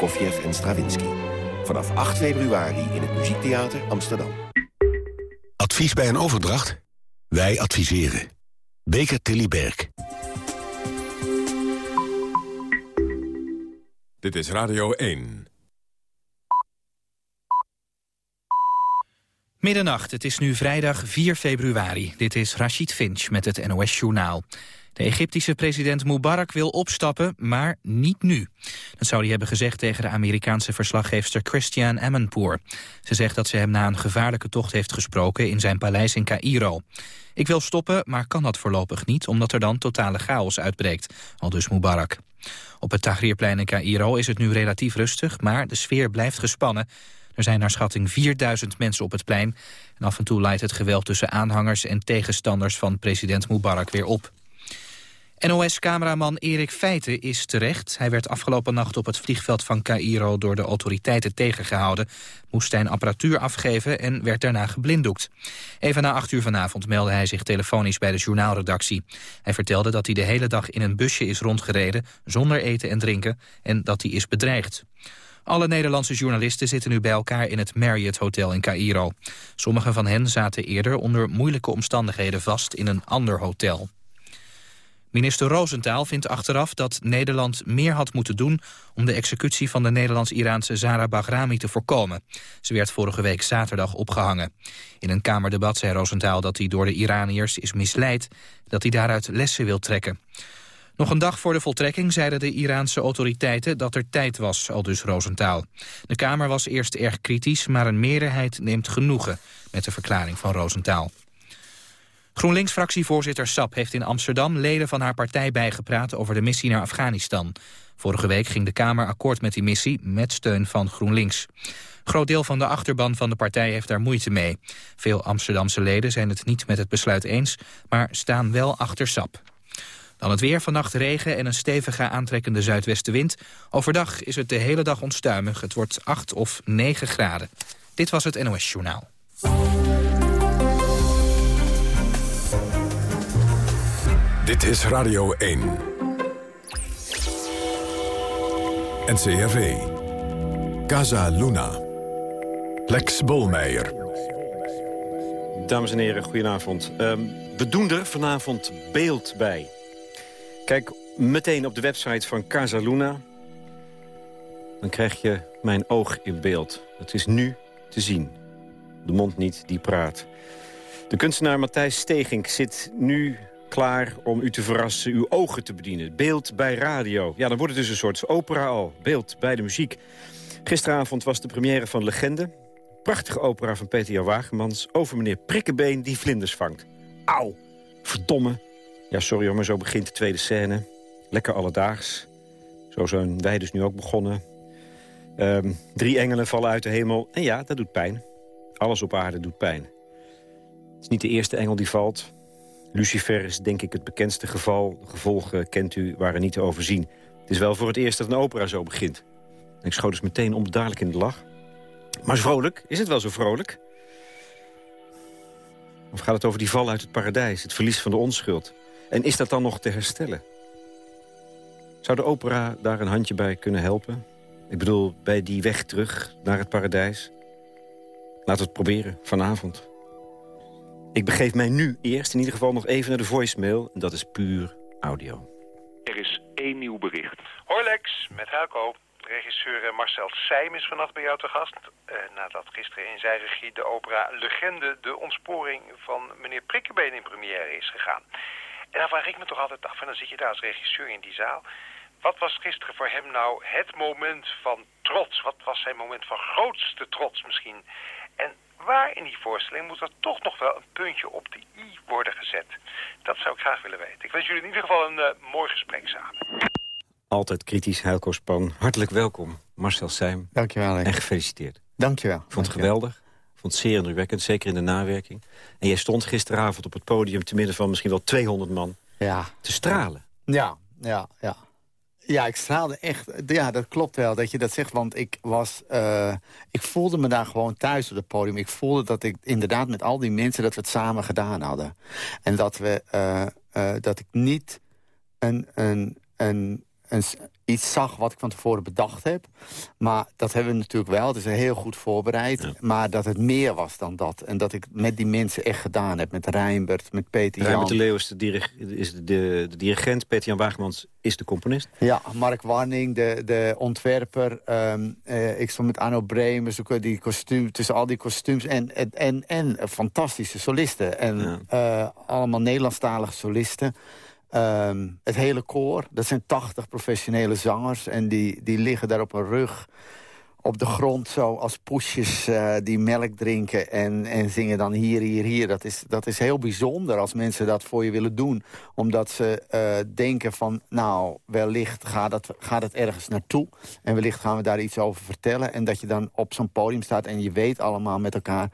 Prokofjev en Stravinsky. Vanaf 8 februari in het Muziektheater Amsterdam. Advies bij een overdracht? Wij adviseren. Beker Tilly Berg. Dit is Radio 1. Middernacht, het is nu vrijdag 4 februari. Dit is Rashid Finch met het NOS Journaal. De Egyptische president Mubarak wil opstappen, maar niet nu. Dat zou hij hebben gezegd tegen de Amerikaanse verslaggeefster Christiane Amanpour. Ze zegt dat ze hem na een gevaarlijke tocht heeft gesproken in zijn paleis in Cairo. Ik wil stoppen, maar kan dat voorlopig niet, omdat er dan totale chaos uitbreekt, al dus Mubarak. Op het Tahrirplein in Cairo is het nu relatief rustig, maar de sfeer blijft gespannen. Er zijn naar schatting 4000 mensen op het plein. En af en toe leidt het geweld tussen aanhangers en tegenstanders van president Mubarak weer op. NOS-cameraman Erik Feiten is terecht. Hij werd afgelopen nacht op het vliegveld van Cairo door de autoriteiten tegengehouden. Moest zijn apparatuur afgeven en werd daarna geblinddoekt. Even na acht uur vanavond meldde hij zich telefonisch bij de journaalredactie. Hij vertelde dat hij de hele dag in een busje is rondgereden, zonder eten en drinken, en dat hij is bedreigd. Alle Nederlandse journalisten zitten nu bij elkaar in het Marriott Hotel in Cairo. Sommige van hen zaten eerder onder moeilijke omstandigheden vast in een ander hotel. Minister Roosentaal vindt achteraf dat Nederland meer had moeten doen... om de executie van de Nederlands-Iraanse Zara Bahrami te voorkomen. Ze werd vorige week zaterdag opgehangen. In een Kamerdebat zei Roosentaal dat hij door de Iraniërs is misleid... dat hij daaruit lessen wil trekken. Nog een dag voor de voltrekking zeiden de Iraanse autoriteiten dat er tijd was, al dus. De Kamer was eerst erg kritisch, maar een meerderheid neemt genoegen met de verklaring van Roosentaal. GroenLinks-fractievoorzitter Sap heeft in Amsterdam leden van haar partij bijgepraat over de missie naar Afghanistan. Vorige week ging de Kamer akkoord met die missie met steun van GroenLinks. Groot deel van de achterban van de partij heeft daar moeite mee. Veel Amsterdamse leden zijn het niet met het besluit eens, maar staan wel achter Sap. Dan het weer, vannacht regen en een stevige aantrekkende zuidwestenwind. Overdag is het de hele dag onstuimig. Het wordt 8 of 9 graden. Dit was het NOS Journaal. Dit is Radio 1. NCRV. Casa Luna. Lex Bolmeijer. Dames en heren, goedenavond. Um, we doen er vanavond beeld bij. Kijk meteen op de website van Casa Luna. Dan krijg je mijn oog in beeld. Het is nu te zien. De mond niet, die praat. De kunstenaar Matthijs Stegink zit nu klaar om u te verrassen, uw ogen te bedienen. Beeld bij radio. Ja, dan wordt het dus een soort opera al. Beeld bij de muziek. Gisteravond was de première van Legende. Prachtige opera van Peter Jan Wagemans... over meneer Prikkebeen die vlinders vangt. Auw, verdomme. Ja, sorry hoor, maar zo begint de tweede scène. Lekker alledaags. Zo zijn wij dus nu ook begonnen. Um, drie engelen vallen uit de hemel. En ja, dat doet pijn. Alles op aarde doet pijn. Het is niet de eerste engel die valt. Lucifer is denk ik het bekendste geval. De gevolgen kent u, waren niet te overzien. Het is wel voor het eerst dat een opera zo begint. ik schoot dus meteen onbedaarlijk in de lach. Maar vrolijk? Is het wel zo vrolijk? Of gaat het over die val uit het paradijs, het verlies van de onschuld? En is dat dan nog te herstellen? Zou de opera daar een handje bij kunnen helpen? Ik bedoel, bij die weg terug naar het paradijs? Laten we het proberen, vanavond. Ik begeef mij nu eerst in ieder geval nog even naar de voicemail. En dat is puur audio. Er is één nieuw bericht. Hoi Lex, met Helco. Regisseur eh, Marcel Seim is vannacht bij jou te gast. Eh, nadat gisteren in zijn regie de opera Legende... de ontsporing van meneer Prikkebeen in première is gegaan. En dan vraag ik me toch altijd af, en dan zit je daar als regisseur in die zaal... Wat was gisteren voor hem nou het moment van trots? Wat was zijn moment van grootste trots misschien? En waar in die voorstelling moet er toch nog wel een puntje op de i worden gezet? Dat zou ik graag willen weten. Ik wens jullie in ieder geval een uh, mooi gesprek samen. Altijd kritisch, Helco Span. Hartelijk welkom, Marcel Seim. Dankjewel. En gefeliciteerd. Dankjewel. Ik vond het geweldig. Ik vond het zeer indrukwekkend, zeker in de nawerking. En jij stond gisteravond op het podium... te midden van misschien wel 200 man ja. te stralen. Ja, ja, ja. Ja, ik straalde echt. Ja, dat klopt wel dat je dat zegt. Want ik was. Uh, ik voelde me daar gewoon thuis op het podium. Ik voelde dat ik inderdaad met al die mensen dat we het samen gedaan hadden. En dat we uh, uh, dat ik niet een, een, een een, iets zag wat ik van tevoren bedacht heb. Maar dat hebben we natuurlijk wel. Het is heel goed voorbereid. Maar dat het meer was dan dat. En dat ik met die mensen echt gedaan heb. Met Rijnbert, met Peter Jan. Rijnbert de Leeuw is, de, is de, de, dirigent. Peter Jan Wagemans is de componist. Ja, Mark Warning, de, de ontwerper. Um, ik stond met Arno Bremer. Zoeken die kostuum, tussen al die kostuums. En, en, en, en fantastische solisten. En uh, allemaal Nederlandstalige solisten. Ehm, het hele koor, dat zijn 80 professionele zangers. En die, die liggen daar op een rug op de grond zo als poesjes uh, die melk drinken en, en zingen dan hier, hier, hier. Dat is, dat is heel bijzonder als mensen dat voor je willen doen. Omdat ze uh, denken van, nou, wellicht gaat het, gaat het ergens naartoe. En wellicht gaan we daar iets over vertellen. En dat je dan op zo'n podium staat en je weet allemaal met elkaar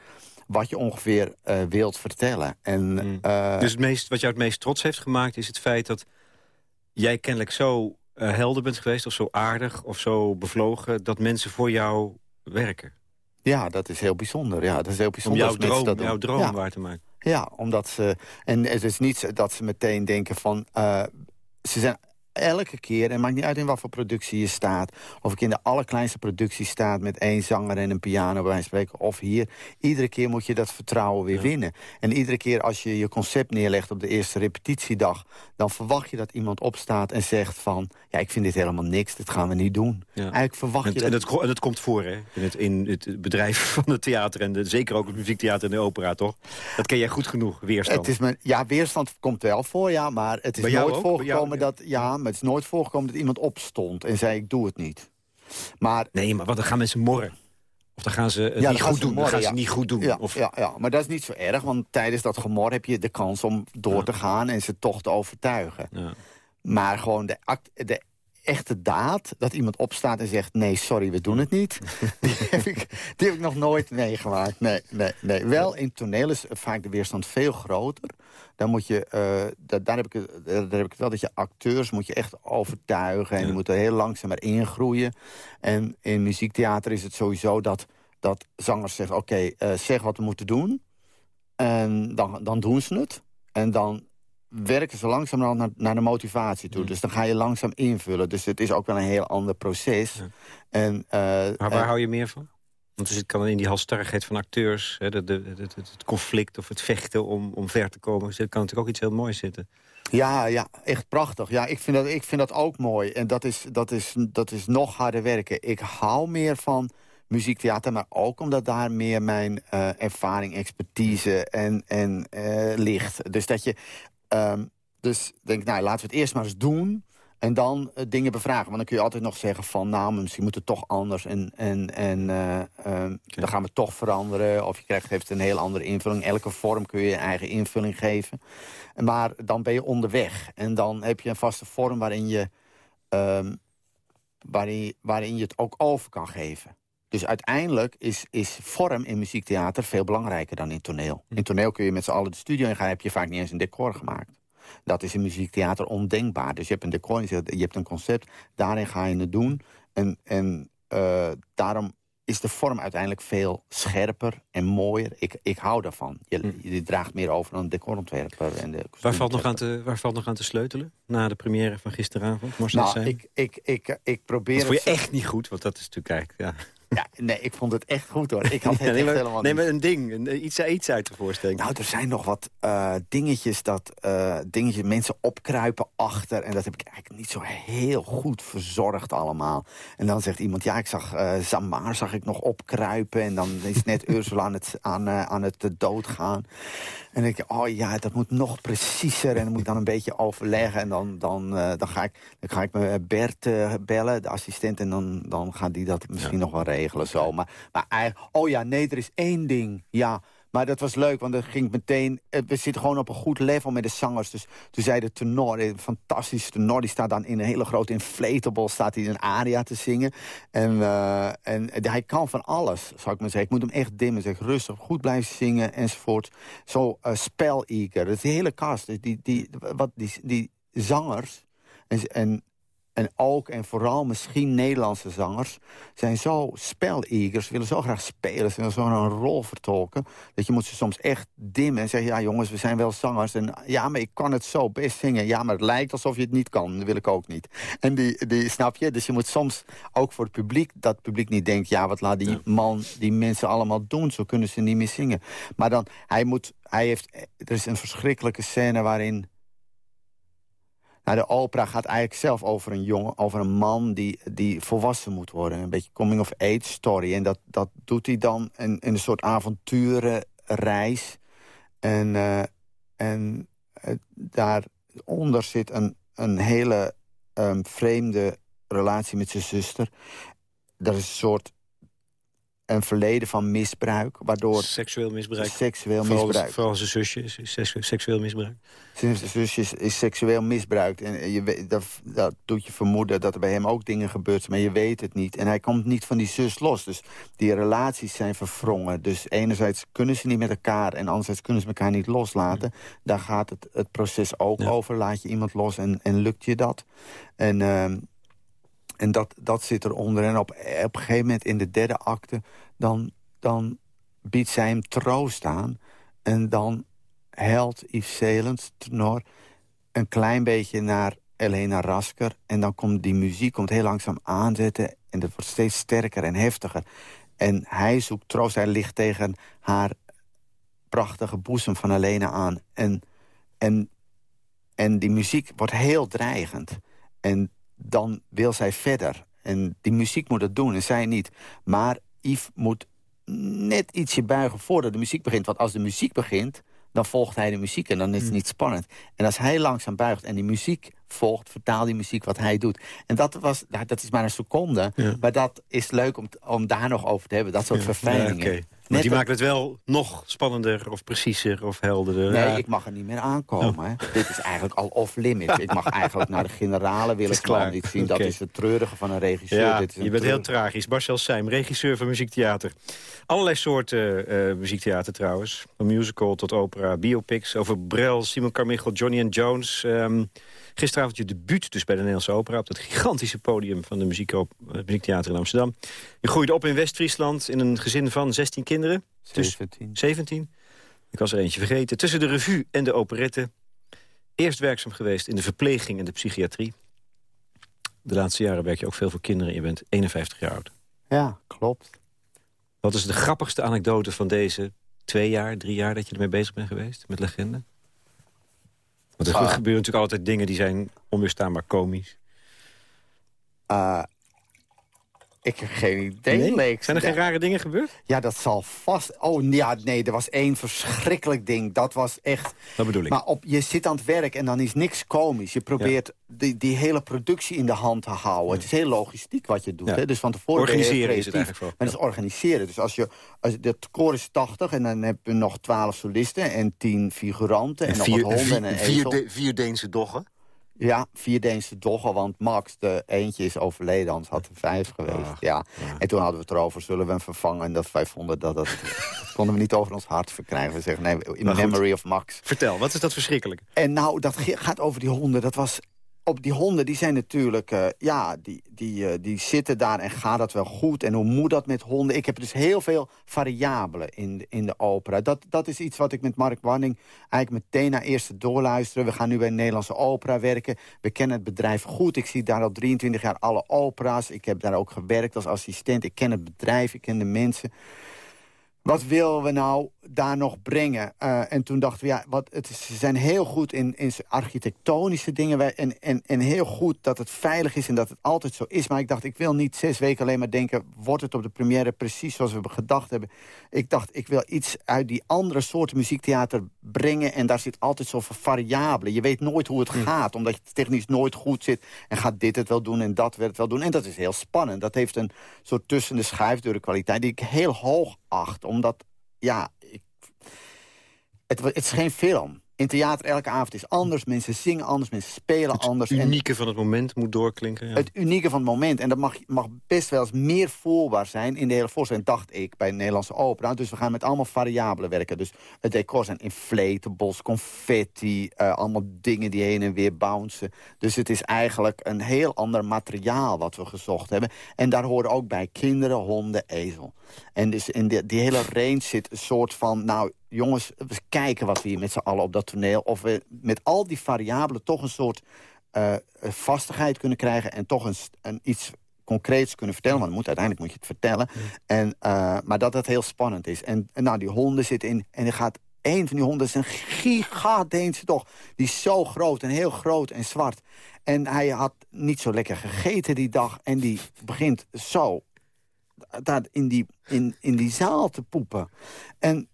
wat je ongeveer uh, wilt vertellen. En, mm. uh, dus het meest, wat jou het meest trots heeft gemaakt... is het feit dat jij kennelijk zo uh, helder bent geweest... of zo aardig of zo bevlogen... dat mensen voor jou werken. Ja, dat is heel bijzonder. Ja, dat is heel bijzonder Om jouw droom, dat jouw droom waar te maken. Ja, omdat ze... En het is niet dat ze meteen denken van... ze zijn elke keer, en het maakt niet uit in wat voor productie je staat... of ik in de allerkleinste productie staat met één zanger en een piano bij spreken... of hier, iedere keer moet je dat vertrouwen weer winnen. En iedere keer als je je concept neerlegt op de eerste repetitiedag... dan verwacht je dat iemand opstaat en zegt van... ja, ik vind dit helemaal niks, dit gaan we niet doen. Ja. Eigenlijk verwacht en, je dat... En dat, en dat komt voor, hè? In het, in het bedrijf van het theater en de, zeker ook het muziektheater en de opera, toch? Dat ken jij goed genoeg, weerstand. Het is mijn, ja, weerstand komt wel voor, ja, maar het is nooit voorgekomen dat... Ja, maar het is nooit voorgekomen dat iemand opstond en zei ik doe het niet. Maar, nee, maar wat, dan gaan mensen morren. Of dan gaan ze het niet goed doen. dan gaan ze niet goed doen. Ja, of... ja, ja, maar dat is niet zo erg. Want tijdens dat gemor heb je de kans om door te gaan... en ze toch te overtuigen. Maar gewoon de, act, de echte daad, dat iemand opstaat en zegt... nee, sorry, we doen het niet. die, heb ik, die heb ik nog nooit meegemaakt. Nee, nee, nee. Wel, in toneel is vaak de weerstand veel groter. Dan moet je, uh, daar, heb ik, daar heb ik wel dat je acteurs moet je echt overtuigen. En die moeten heel langzaam erin groeien. En in muziektheater is het sowieso dat, dat zangers zeggen... oké, okay, uh, zeg wat we moeten doen. En dan, dan doen ze het. En dan werken ze langzaam naar, naar de motivatie toe. Dus dan ga je langzaam invullen. Dus het is ook wel een heel ander proces. En, uh, maar waar hou je meer van? Want het kan in die halstarrigheid van acteurs... Hè, de, de, het conflict of het vechten om, om ver te komen... Er kan natuurlijk ook iets heel moois zitten. Ja, ja, echt prachtig. Ja, ik vind dat, ik vind dat ook mooi. En dat is, dat, is, dat is nog harder werken. Ik hou meer van muziektheater, maar ook omdat daar meer mijn uh, ervaring, expertise en, en uh, ligt. Dus dat je Um, dus denk nou, laten we het eerst maar eens doen. En dan uh, dingen bevragen. Want dan kun je altijd nog zeggen van... nou, misschien moet het toch anders. En, en, en uh, uh, dan gaan we toch veranderen. Of je krijgt, heeft een heel andere invulling. Elke vorm kun je je eigen invulling geven. Maar dan ben je onderweg. En dan heb je een vaste vorm waarin je, um, waarin, waarin je het ook over kan geven. Dus uiteindelijk is, is vorm in muziektheater veel belangrijker dan in toneel. In toneel kun je met z'n allen de studio in gaan... heb je vaak niet eens een decor gemaakt. Dat is in muziektheater ondenkbaar. Dus je hebt een decor, je hebt een concept, daarin ga je het doen. En, en uh, daarom is de vorm uiteindelijk veel scherper en mooier. Ik, ik hou daarvan. Je, hm. je draagt meer over dan een decorontwerper. En de waar, valt nog aan te, waar valt nog aan te sleutelen? Na de première van gisteravond? nou, ik, ik, ik, ik probeer... Dat vond je echt niet goed, want dat is natuurlijk eigenlijk... Ja. Ja, nee, ik vond het echt goed hoor. Ik had het echt helemaal Neem een ding, een, iets, iets uit de voorstelling. Nou, er zijn nog wat uh, dingetjes dat uh, dingetjes, mensen opkruipen achter. En dat heb ik eigenlijk niet zo heel goed verzorgd allemaal. En dan zegt iemand, ja, ik zag uh, Zamar zag ik nog opkruipen. En dan is net Ursula aan het, aan, aan het doodgaan. En dan denk je, oh ja, dat moet nog preciezer. En dan moet ik dan een beetje overleggen. En dan, dan, dan, ga, ik, dan ga ik met Bert bellen, de assistent. En dan, dan gaat die dat misschien nog wel regelen zo. Maar, maar oh ja, nee, er is één ding. Ja, maar dat was leuk, want dat ging meteen... Eh, we zitten gewoon op een goed level met de zangers. Dus toen zei de tenor, een fantastische tenor... die staat dan in een hele grote inflatable... staat hij een aria te zingen. En, uh, en hij kan van alles, zou ik maar zeggen. Ik moet hem echt dimmen, zeg rustig, goed blijven zingen enzovoort. Zo uh, spel-eager. Dat is de hele cast. Dus die, die, wat, die, die zangers... En, en en ook en vooral misschien Nederlandse zangers... zijn zo spelijgers, willen zo graag spelen. Ze willen zo een rol vertolken. Dat je moet ze soms echt dimmen en zeggen... ja jongens, we zijn wel zangers. En ja, maar ik kan het zo best zingen. Ja, maar het lijkt alsof je het niet kan. Dat wil ik ook niet. En die, die snap je? Dus je moet soms ook voor het publiek... dat het publiek niet denkt... ja, wat laat die man, die mensen allemaal doen? Zo kunnen ze niet meer zingen. Maar dan, hij moet... Hij heeft, er is een verschrikkelijke scène waarin nou, de opera gaat eigenlijk zelf over een jongen, over een man die, die volwassen moet worden. Een beetje coming-of-age story. En dat, dat doet hij dan in, een soort avonturenreis. En, uh, en uh, daaronder zit een, een hele um, vreemde relatie met zijn zuster. Dat is een soort een verleden van misbruik. Waardoor seksueel misbruik. Seksueel vooral, misbruik. Vooral zijn zusje is, seksueel misbruik. Zijn zusje is, is, seksueel misbruikt. En je, dat, dat doet je vermoeden dat er bij hem ook dingen gebeurt. Maar je weet het niet. En hij komt niet van die zus los. Dus die relaties zijn verwrongen. Dus enerzijds kunnen ze niet met elkaar. En anderzijds kunnen ze elkaar niet loslaten. Ja. Daar gaat het, het proces ook ja. over. Laat je iemand los en, en lukt je dat. En... Uh, en dat, dat zit eronder. En op, op een gegeven moment in de derde acte... dan, dan biedt zij hem troost aan. En dan helpt Yves Selens, tenor... een klein beetje naar Elena Rasker. En dan komt die muziek komt heel langzaam aanzetten. En dat wordt steeds sterker en heftiger. En hij zoekt troost. Hij ligt tegen haar prachtige boezem van Elena aan. En, en, en die muziek wordt heel dreigend. En dan wil zij verder. En die muziek moet het doen en zij niet. Maar Yves moet net ietsje buigen voordat de muziek begint. Want als de muziek begint, dan volgt hij de muziek en dan is het niet spannend. En als hij langzaam buigt en die muziek volgt, vertaalt die muziek wat hij doet. En dat, was, dat is maar een seconde, ja. maar dat is leuk om, om daar nog over te hebben. Dat soort ja. verfijningen. Ja, okay. Maar die maakt het wel nog spannender of preciezer of helderder. Nee, ja. ik mag er niet meer aankomen. Oh. Dit is eigenlijk al off-limit. ik mag eigenlijk naar de generale wil ik gewoon niet zien. Okay. Dat is het treurige van een regisseur. Ja, Dit is je bent heel tragisch. Marcel Seim, regisseur van muziektheater. Allerlei soorten uh, muziektheater trouwens. Van musical tot opera, biopics. Over Brel, Simon Carmichael, Johnny and Jones... Um, Gisteravond je debuut dus bij de Nederlandse Opera... op dat gigantische podium van de muziek Muziektheater in Amsterdam. Je groeide op in West-Friesland in een gezin van 16 kinderen. 17. Dus 17. Ik was er eentje vergeten. Tussen de revue en de operette. Eerst werkzaam geweest in de verpleging en de psychiatrie. De laatste jaren werk je ook veel voor kinderen. Je bent 51 jaar oud. Ja, klopt. Wat is de grappigste anekdote van deze twee jaar, drie jaar... dat je ermee bezig bent geweest met legende? Want er gebeuren natuurlijk altijd dingen die zijn onweerstaanbaar komisch. Uh, ik heb geen idee. Nee? Leek. Zijn er geen rare dingen gebeurd? Ja, dat zal vast... Oh, ja, nee, er was één verschrikkelijk ding. Dat was echt... Dat bedoel ik. Maar op, je zit aan het werk en dan is niks komisch. Je probeert ja. die, die hele productie in de hand te houden. Ja. Het is heel logistiek wat je doet. Ja. Hè? Dus van tevoren organiseren is het eigenlijk voor. Maar dat is organiseren. Dus als je... Als, het koor is 80 en dan heb je nog 12 solisten en 10 figuranten... En, en vier, nog wat honden en vier, de, vier Deense doggen. Ja, vier Deense doggen, want Max, de eentje is overleden, anders had er vijf geweest. Ah, ja. ja. En toen hadden we het erover, zullen we hem vervangen? En dat wij vonden dat dat, dat konden we niet over ons hart verkrijgen. We zeggen, nee, in memory of Max. Vertel, wat is dat verschrikkelijk? En nou, dat gaat over die honden. Dat was op die honden, die zijn natuurlijk, uh, ja, die, die, uh, die zitten daar en gaat dat wel goed? En hoe moet dat met honden? Ik heb dus heel veel variabelen in de, in de opera. Dat, dat is iets wat ik met Mark Wanning eigenlijk meteen na eerste doorluisteren. We gaan nu bij de Nederlandse opera werken. We kennen het bedrijf goed. Ik zie daar al 23 jaar alle opera's. Ik heb daar ook gewerkt als assistent. Ik ken het bedrijf, ik ken de mensen. Wat willen we nou daar nog brengen? Uh, en toen dachten we, ja, wat, het is, ze zijn heel goed in, in architectonische dingen. En, en, en heel goed dat het veilig is en dat het altijd zo is. Maar ik dacht, ik wil niet zes weken alleen maar denken... wordt het op de première precies zoals we gedacht hebben? Ik dacht, ik wil iets uit die andere soorten muziektheater brengen... en daar zit altijd zoveel variabelen. Je weet nooit hoe het gaat, omdat het technisch nooit goed zit... en gaat dit het wel doen en dat wil het wel doen. En dat is heel spannend. Dat heeft een soort tussen de schuifdeuren kwaliteit... die ik heel hoog acht, omdat, ja... Het, het, is geen film. in theater elke avond is anders. Mensen zingen anders, mensen spelen anders. Het En- unieke van het moment moet doorklinken. Ja. het unieke van het moment. En dat mag, mag best wel eens meer voelbaar zijn in de hele voorstelling, dacht ik, bij de Nederlandse opera. Dus we gaan met allemaal variabelen werken. Dus het decor zijn inflatables, confetti, eh, allemaal dingen die heen en weer bouncen. Dus het is eigenlijk een heel ander materiaal wat we gezocht hebben. En daar horen ook bij kinderen, honden, ezel. En dus in die, die hele range zit een soort van, nou jongens, we kijken wat we hier met z'n allen op dat toneel. Of we met al die variabelen toch een soort eh, vastigheid kunnen krijgen... en toch een, iets concreets kunnen vertellen. Want moet, uiteindelijk moet je het vertellen. En, eh, maar dat het heel spannend is. En, en nou, die honden zitten in... en er gaat een van die honden is een gigadeense toch. Die is zo groot en heel groot en zwart. En hij had niet zo lekker gegeten die dag. En die begint zo daar in die, in, in die zaal te poepen. En,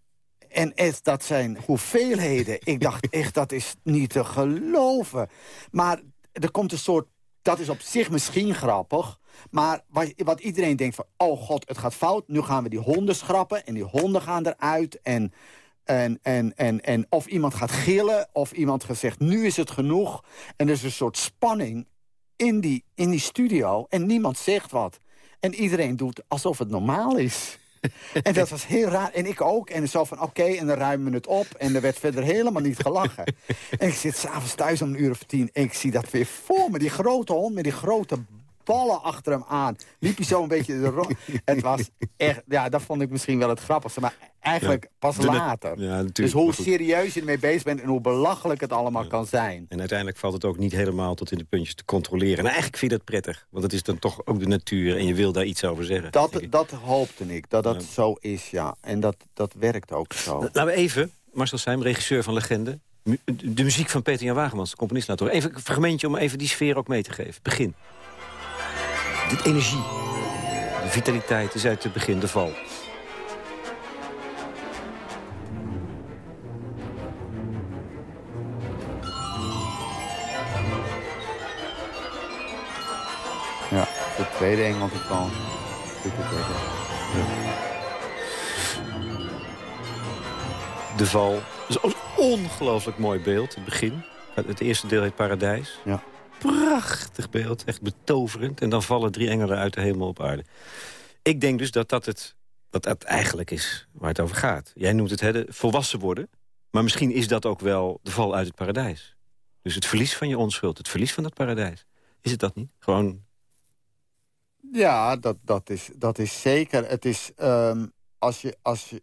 en echt, dat zijn hoeveelheden. Ik dacht echt, dat is niet te geloven. Maar er komt een soort... Dat is op zich misschien grappig. Maar wat, wat iedereen denkt van... Oh god, het gaat fout. Nu gaan we die honden schrappen. En die honden gaan eruit. En, en, en, en, en of iemand gaat gillen. Of iemand zeggen, nu is het genoeg. En er is een soort spanning in die, in die studio. En niemand zegt wat. En iedereen doet alsof het normaal is. En dat was heel raar. En ik ook. En zo van, oké, en dan ruimen we het op. En er werd verder helemaal niet gelachen. En ik zit s'avonds thuis om een uur of tien. En ik zie dat weer voor me. Die grote hond met die grote ballen achter hem aan. Liep hij zo een beetje de ro- Het was echt, ja, dat vond ik misschien wel het grappigste. Maar eigenlijk pas later. Ja, dus hoe serieus je ermee bezig bent en hoe belachelijk het allemaal kan zijn. En uiteindelijk valt het ook niet helemaal tot in de puntjes te controleren. En eigenlijk vind je dat prettig. Want het is dan toch ook de natuur en je wil daar iets over zeggen. Dat, dat hoopte ik, dat dat zo is, ja. En dat, dat werkt ook zo. Laten we even, Marcel Seim, regisseur van Legende... de muziek van Peter Jan Wagemans, de componist, laten horen. Even een fragmentje om even die sfeer ook mee te geven. Begin. Dit energie, de vitaliteit is uit het begin de val. Ja, de tweede is lekker. De val. Dat is een ongelooflijk mooi beeld, het begin. Het eerste deel heet Paradijs. Ja. Prachtig beeld, echt betoverend. En dan vallen drie engelen uit de hemel op aarde. Ik denk dus dat dat het, dat dat eigenlijk is waar het over gaat. Jij noemt het hè, volwassen worden. Maar misschien is dat ook wel de val uit het paradijs. Dus het verlies van je onschuld, het verlies van dat paradijs. Is het dat niet? Gewoon, Ja, dat, dat, is, dat is zeker. Het is, ehm, als je, als je...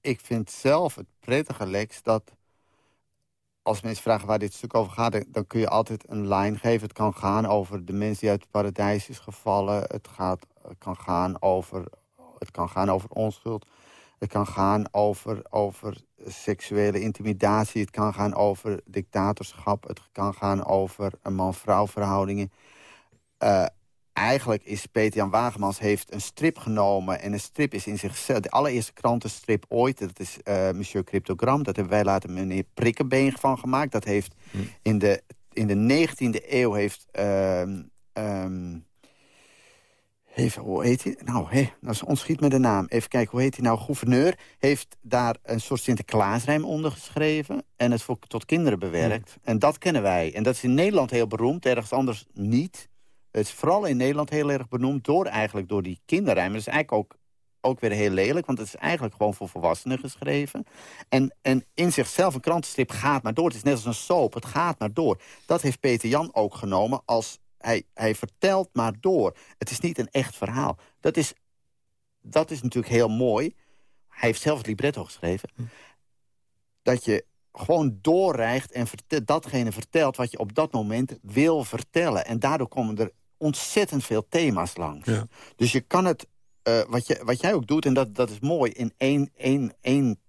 Ik vind zelf het prettige, Lex, dat... Als mensen vragen waar dit stuk over gaat... dan, kun je altijd een lijn geven. Het kan gaan over de mens die uit het paradijs is gevallen. Het, gaat, kan, gaan over, het kan gaan over onschuld. Het kan gaan over, over seksuele intimidatie. Het kan gaan over dictatorschap. Het kan gaan over man-vrouw verhoudingen. Eh, eigenlijk is Peter Jan Wagemans heeft een strip genomen. En een strip is in zichzelf... De allereerste krantenstrip ooit, dat is eh Monsieur Cryptogram. Dat hebben wij later meneer Prikkenbeen van gemaakt. Dat heeft in de, in de 19e eeuw heeft... ehm, ehm, heeft, hoe heet hij? Nou, hé, ze ontschiet me de naam. Even kijken, hoe heet hij nou? Gouverneur heeft daar een soort Sinterklaasrijm onder geschreven... en het voor, tot kinderen bewerkt. En dat kennen wij. En dat is in Nederland heel beroemd, ergens anders niet. Het is vooral in Nederland heel erg benoemd... door eigenlijk door die kinderrijm. Dat is eigenlijk ook, ook weer heel lelijk... want het is eigenlijk gewoon voor volwassenen geschreven. En, en in zichzelf, een krantenstrip gaat maar door. Het is net als een soap, het gaat maar door. Dat heeft Peter Jan ook genomen als... Hij, hij vertelt maar door. Het is niet een echt verhaal. Dat is, dat is natuurlijk heel mooi. Hij heeft zelf het libretto geschreven. Dat je gewoon doorrijgt en datgene vertelt... wat je op dat moment wil vertellen. En daardoor komen er ontzettend veel thema's langs. Ja. Dus je kan het, eh, wat, je, wat jij ook doet, en dat, dat is mooi... in één, één, één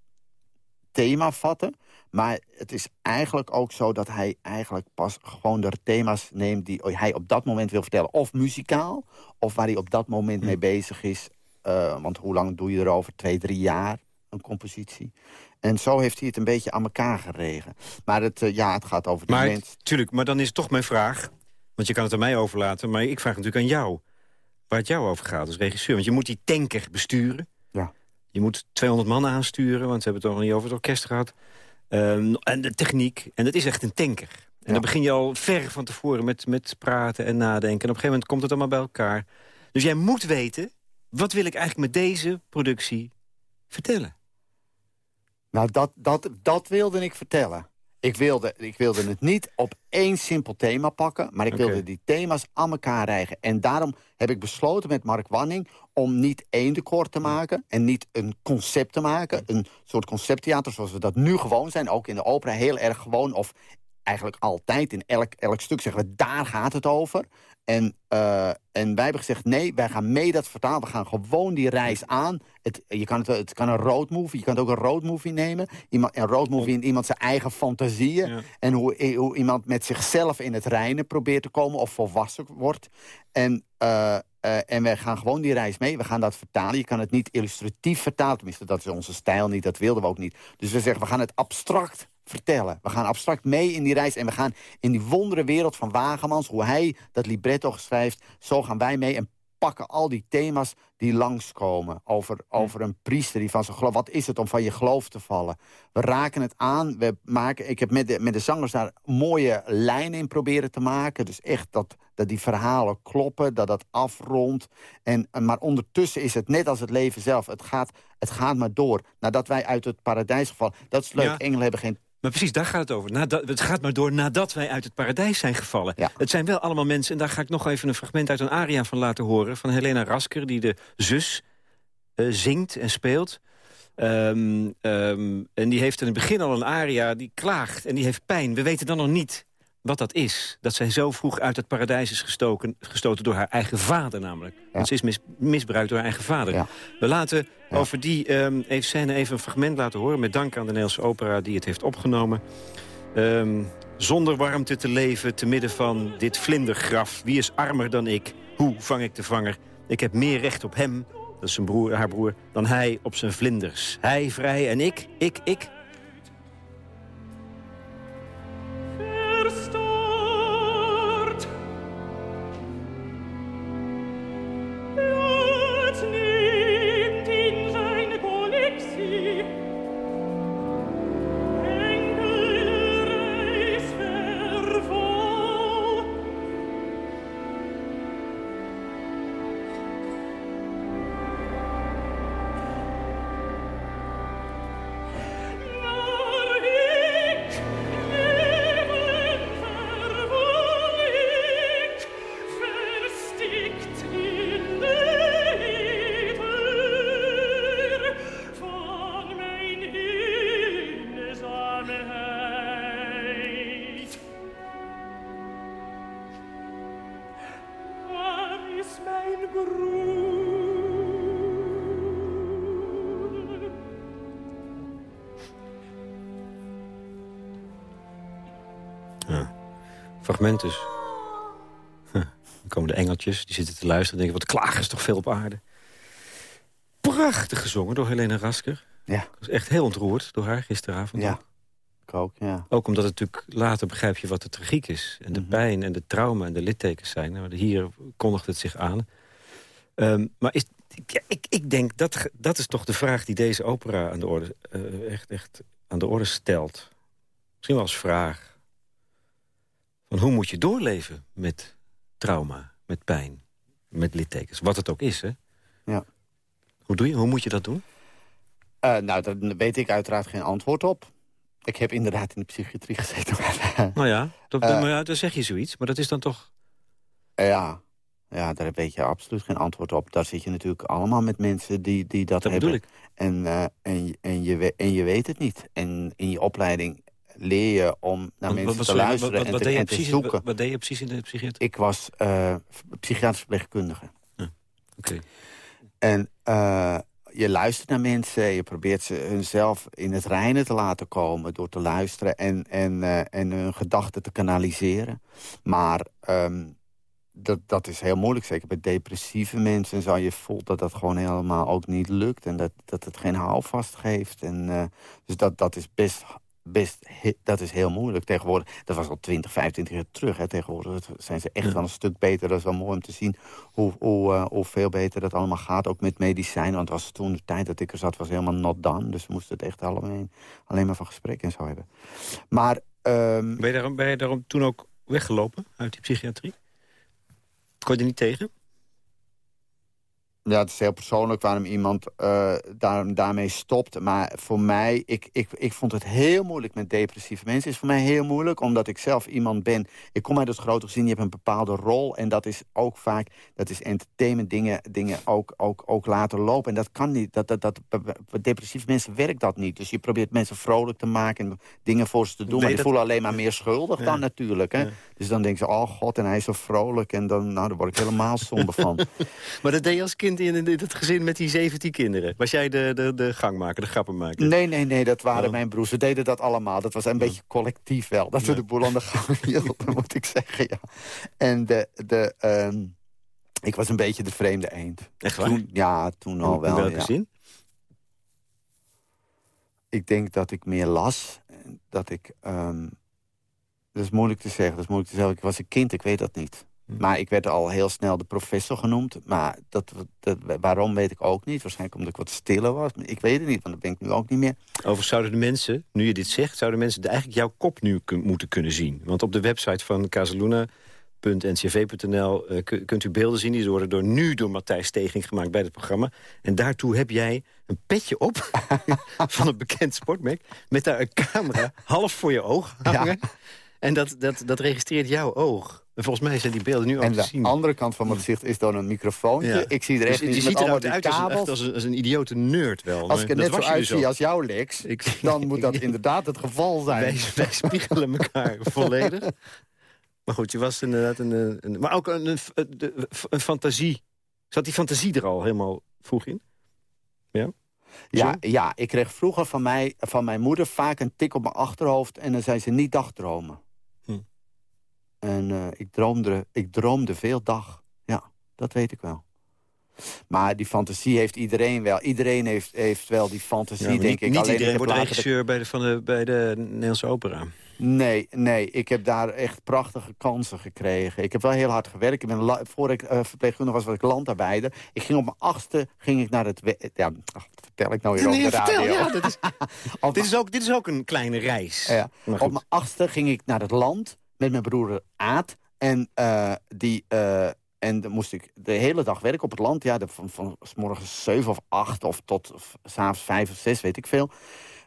thema vatten. Maar het is eigenlijk ook zo dat hij eigenlijk pas gewoon de thema's neemt... die hij op dat moment wil vertellen. Of muzikaal, of waar hij op dat moment mee bezig is. Eh, want hoe lang doe je erover? Twee, drie jaar, een compositie. En zo heeft hij het een beetje aan elkaar geregen. Maar het, eh, ja, het gaat over die maar, mens. tuurlijk, maar dan is toch mijn vraag... want je kan het aan mij overlaten, maar ik vraag natuurlijk aan jou... waar het jou over gaat als regisseur. Want je moet die tanker besturen. Ja. Je moet 200 man aansturen, want we hebben het nog niet over het orkest gehad. Ehm, en de techniek. En dat is echt een tanker. En Ja. dan begin je al ver van tevoren met, met praten en nadenken. En op een gegeven moment komt het allemaal bij elkaar. Dus jij moet weten, wat wil ik eigenlijk met deze productie vertellen? Nou, dat, dat, dat wilde ik vertellen. Ik wilde, ik wilde het niet op één simpel thema pakken... maar ik wilde die thema's aan elkaar rijgen. En daarom heb ik besloten met Mark Wanning... om niet één decor te maken en niet een concept te maken. Een soort concepttheater zoals we dat nu gewoon zijn. Ook in de opera heel erg gewoon. Of eigenlijk altijd in elk, elk stuk zeggen we... daar gaat het over. En, eh, en wij hebben gezegd, nee, wij gaan mee dat vertalen. We gaan gewoon die reis aan. Het, je kan het, het kan een road movie, je kan het ook een road movie nemen. Iemand, een road movie in iemand zijn eigen fantasieën. Ja. En hoe, hoe iemand met zichzelf in het reinen probeert te komen of volwassen wordt. En, eh, eh, en we gaan gewoon die reis mee. We gaan dat vertalen. Je kan het niet illustratief vertalen. Tenminste, dat is onze stijl niet. Dat wilden we ook niet. Dus we zeggen, we gaan het abstract vertellen. We gaan abstract mee in die reis. En we gaan in die wondere wereld van Wagemans... hoe hij dat libretto schrijft, zo gaan wij mee... en pakken al die thema's die langskomen. Over, over een priester die van zijn geloof... Wat is het om van je geloof te vallen? We raken het aan. We maken, ik heb met de, met de zangers daar mooie lijnen in proberen te maken. Dus echt dat, dat die verhalen kloppen, dat dat afrondt. En, maar ondertussen is het net als het leven zelf. Het gaat, het gaat maar door. Nadat wij uit het paradijs gevallen... Dat is leuk, Ja. engelen hebben geen Maar precies, daar gaat het over. Nadat, het gaat maar door nadat wij uit het paradijs zijn gevallen. Ja. Het zijn wel allemaal mensen, en daar ga ik nog even een fragment uit een aria van laten horen... van Helena Rasker, die de zus eh, zingt en speelt. Ehm, ehm, en die heeft in het begin al een aria die klaagt en die heeft pijn. We weten dan nog niet wat dat is. Dat zij zo vroeg uit het paradijs is gestoken, gestoten door haar eigen vader namelijk. Want ze is mis- misbruikt door haar eigen vader. Ja. We laten Ja. over die ehm even scène even een fragment laten horen... met dank aan de Nederlandse opera die het heeft opgenomen. Ehm, zonder warmte te leven te midden van dit vlindergraf. Wie is armer dan ik? Hoe vang ik de vanger? Ik heb meer recht op hem, dat is zijn broer, haar broer... dan hij op zijn vlinders. Hij vrij en ik, ik, ik... Fragment. Huh, Dan komen de engeltjes, die zitten te luisteren... en denken, wat klagen is toch veel op aarde. Prachtig gezongen door Helena Rasker. Ja, Ik was echt heel ontroerd door haar gisteravond. ja. Ik ook, ja. Ook omdat het natuurlijk later begrijp je wat de tragiek is. En de Mhm. pijn en de trauma en de littekens zijn. Nou, Hier kondigt het zich aan. Ehm, maar is, ja, ik, ik denk, dat, dat is toch de vraag die deze opera aan de orde, eh, echt, echt aan de orde stelt. Misschien wel als vraag. Van hoe moet je doorleven met trauma, met pijn, met littekens? Wat het ook is, hè? Ja. Hoe, doe je, hoe moet je dat doen? Eh, nou, daar weet ik uiteraard geen antwoord op. Ik heb inderdaad in de psychiatrie gezeten. maar, Nou ja, dat, Eh. maar ja, dan zeg je zoiets. Maar dat is dan toch... eh, ja, ja, daar weet je absoluut geen antwoord op. Daar zit je natuurlijk allemaal met mensen die, die dat, Dat hebben. bedoel ik. En, eh, en, en, je, en je weet het niet. En in je opleiding leer je om naar mensen te sorry, luisteren wat, en wat te, precies, zoeken. Wat, deed je precies in de psychiatrie? Ik was eh, psychiatrisch verpleegkundige. Oké. En eh, je luistert naar mensen, je probeert ze hunzelf in het reinen te laten komen... door te luisteren en, en, eh, en hun gedachten te kanaliseren. Maar ehm, dat, dat is heel moeilijk, zeker bij depressieve mensen. En zo, je voelt dat dat gewoon helemaal ook niet lukt... en dat, dat het geen houvast geeft. En, eh, dus dat, dat is best best, dat is heel moeilijk tegenwoordig. Dat was al 20, 25 jaar terug. Hè. Tegenwoordig zijn ze echt wel een stuk beter. Dat is wel mooi om te zien hoe, hoe, eh, hoe veel beter dat allemaal gaat. Ook met medicijnen. Want was toen de tijd dat ik er zat, was helemaal not done. Dus we moesten het echt allemaal, alleen maar van gesprek en zo hebben. Maar... ehm, Ben je, daarom, ben je daarom toen ook weggelopen uit die psychiatrie? Kon je er niet tegen? Ja, het is heel persoonlijk waarom iemand eh, daar, daarmee stopt. Maar voor mij, ik, ik, ik vond het heel moeilijk met depressieve mensen. Het is voor mij heel moeilijk, omdat ik zelf iemand ben... Ik kom uit het grote gezin, je hebt een bepaalde rol. En dat is ook vaak, dat is entertainment, dingen, dingen ook, ook, ook laten lopen. En dat kan niet, dat, dat, dat, depressieve mensen werkt dat niet. Dus je probeert mensen vrolijk te maken en dingen voor ze te doen. Maar die dat- voelen alleen maar meer schuldig Ja. dan natuurlijk. Hè? Ja. Dus dan denken ze, oh god, en hij is zo vrolijk. En dan, nou, daar word ik helemaal somber van. Maar dat deed je als kind in, in het gezin met die 17 kinderen. Was jij de, de, de gangmaker, de grappenmaker? Nee, nee, nee, dat waren Oh. mijn broers. We deden dat allemaal. Dat was een beetje collectief wel. Dat we de boel aan de gang hielden, moet ik zeggen, ja. En de, de, ehm, ik was een beetje de vreemde eend. Echt waar? Toen, ja, toen al In wel, welke ja. zin? Ik denk dat ik meer las. Dat ik... ehm, dat is moeilijk te zeggen, dat is moeilijk te zeggen. Ik was een kind, ik weet dat niet. Maar ik werd al heel snel de professor genoemd. Maar dat, dat, waarom weet ik ook niet. Waarschijnlijk omdat ik wat stiller was. Ik weet het niet, want dat ben ik nu ook niet meer. Overigens zouden de mensen, nu je dit zegt... zouden mensen eigenlijk jouw kop nu moeten kunnen zien. Want op de website van casaluna.ncv.nl eh, ku- kunt u beelden zien. Die worden door, nu door Matthijs Steging gemaakt bij het programma. En daartoe heb jij een petje op van een bekend sportmerk... met daar een camera half voor je oog hangen. En dat, dat, dat registreert jouw oog. En volgens mij zijn die beelden nu ook En te de zien. andere kant van mijn gezicht is dan een microfoontje. Ja. Ik zie er Dus echt je niet met ziet allemaal die uit als, kabels. echt als, een, als een idiote nerd wel. Als ik er net zo dus uitzie als jou, Lex... Ik- dan moet dat inderdaad het geval zijn. Wij, wij spiegelen elkaar volledig. Maar goed, je was inderdaad een... een- een- maar ook een, een, de- een fantasie. Zat die fantasie er al helemaal vroeg in? Ja? Ja, ja, ik kreeg vroeger van, mij, van mijn moeder vaak een tik op mijn achterhoofd... en dan zei ze niet dagdromen. En eh, ik, droomde, ik droomde veel dag. Ja, dat weet ik wel. Maar die fantasie heeft iedereen wel. Iedereen heeft, heeft wel die fantasie, Ja, maar denk niet, ik. niet Alleen iedereen wordt de- regisseur bij de, van de, bij de Nederlandse opera. Nee, nee, ik heb daar echt prachtige kansen gekregen. Ik heb wel heel hard gewerkt. Ik ben voor ik eh, verpleegkundige was, was ik landarbeider. Ik ging op mijn achtste ging ik naar het... Ja, ach, vertel ik nou weer Nee, over de vertel, radio? ja, dat is, dit, is ook, dit is ook een kleine reis. Ja. Op mijn achtste ging ik naar het land met mijn broer Aad. En, eh, die, eh, en dan moest ik de hele dag werken op het land. Ja, van, van 's morgens zeven of acht of tot s'avonds vijf of zes, weet ik veel.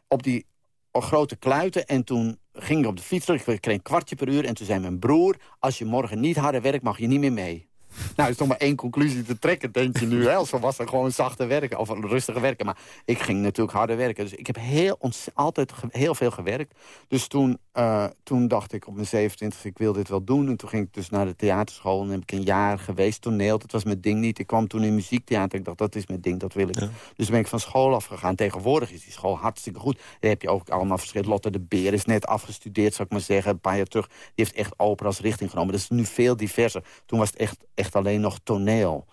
Op die grote kluiten. En toen ging ik op de fiets terug. Ik kreeg een kwartje per uur. En toen zei mijn broer... als je morgen niet harder werkt, mag je niet meer mee. Nou, er is nog maar één conclusie te trekken, denk je nu. Hè? Als was er gewoon zachte werken, of een rustige werken. Maar ik ging natuurlijk harder werken. Dus ik heb heel, altijd heel veel gewerkt. Dus toen, eh, toen dacht ik op mijn 27 ik wil dit wel doen. En toen ging ik dus naar de theaterschool. En heb ik een jaar geweest, toneel. Dat was mijn ding niet. Ik kwam toen in muziektheater. Ik dacht, dat is mijn ding, dat wil ik. Dus toen ben ik van school afgegaan. Tegenwoordig is die school hartstikke goed. Daar heb je ook allemaal verschillende. Lotte de Beer is net afgestudeerd, zou ik maar zeggen. Een paar jaar terug. Die heeft echt opera als richting genomen. Dat is nu veel diverser. Toen was het echt, echt alleen nog toneel.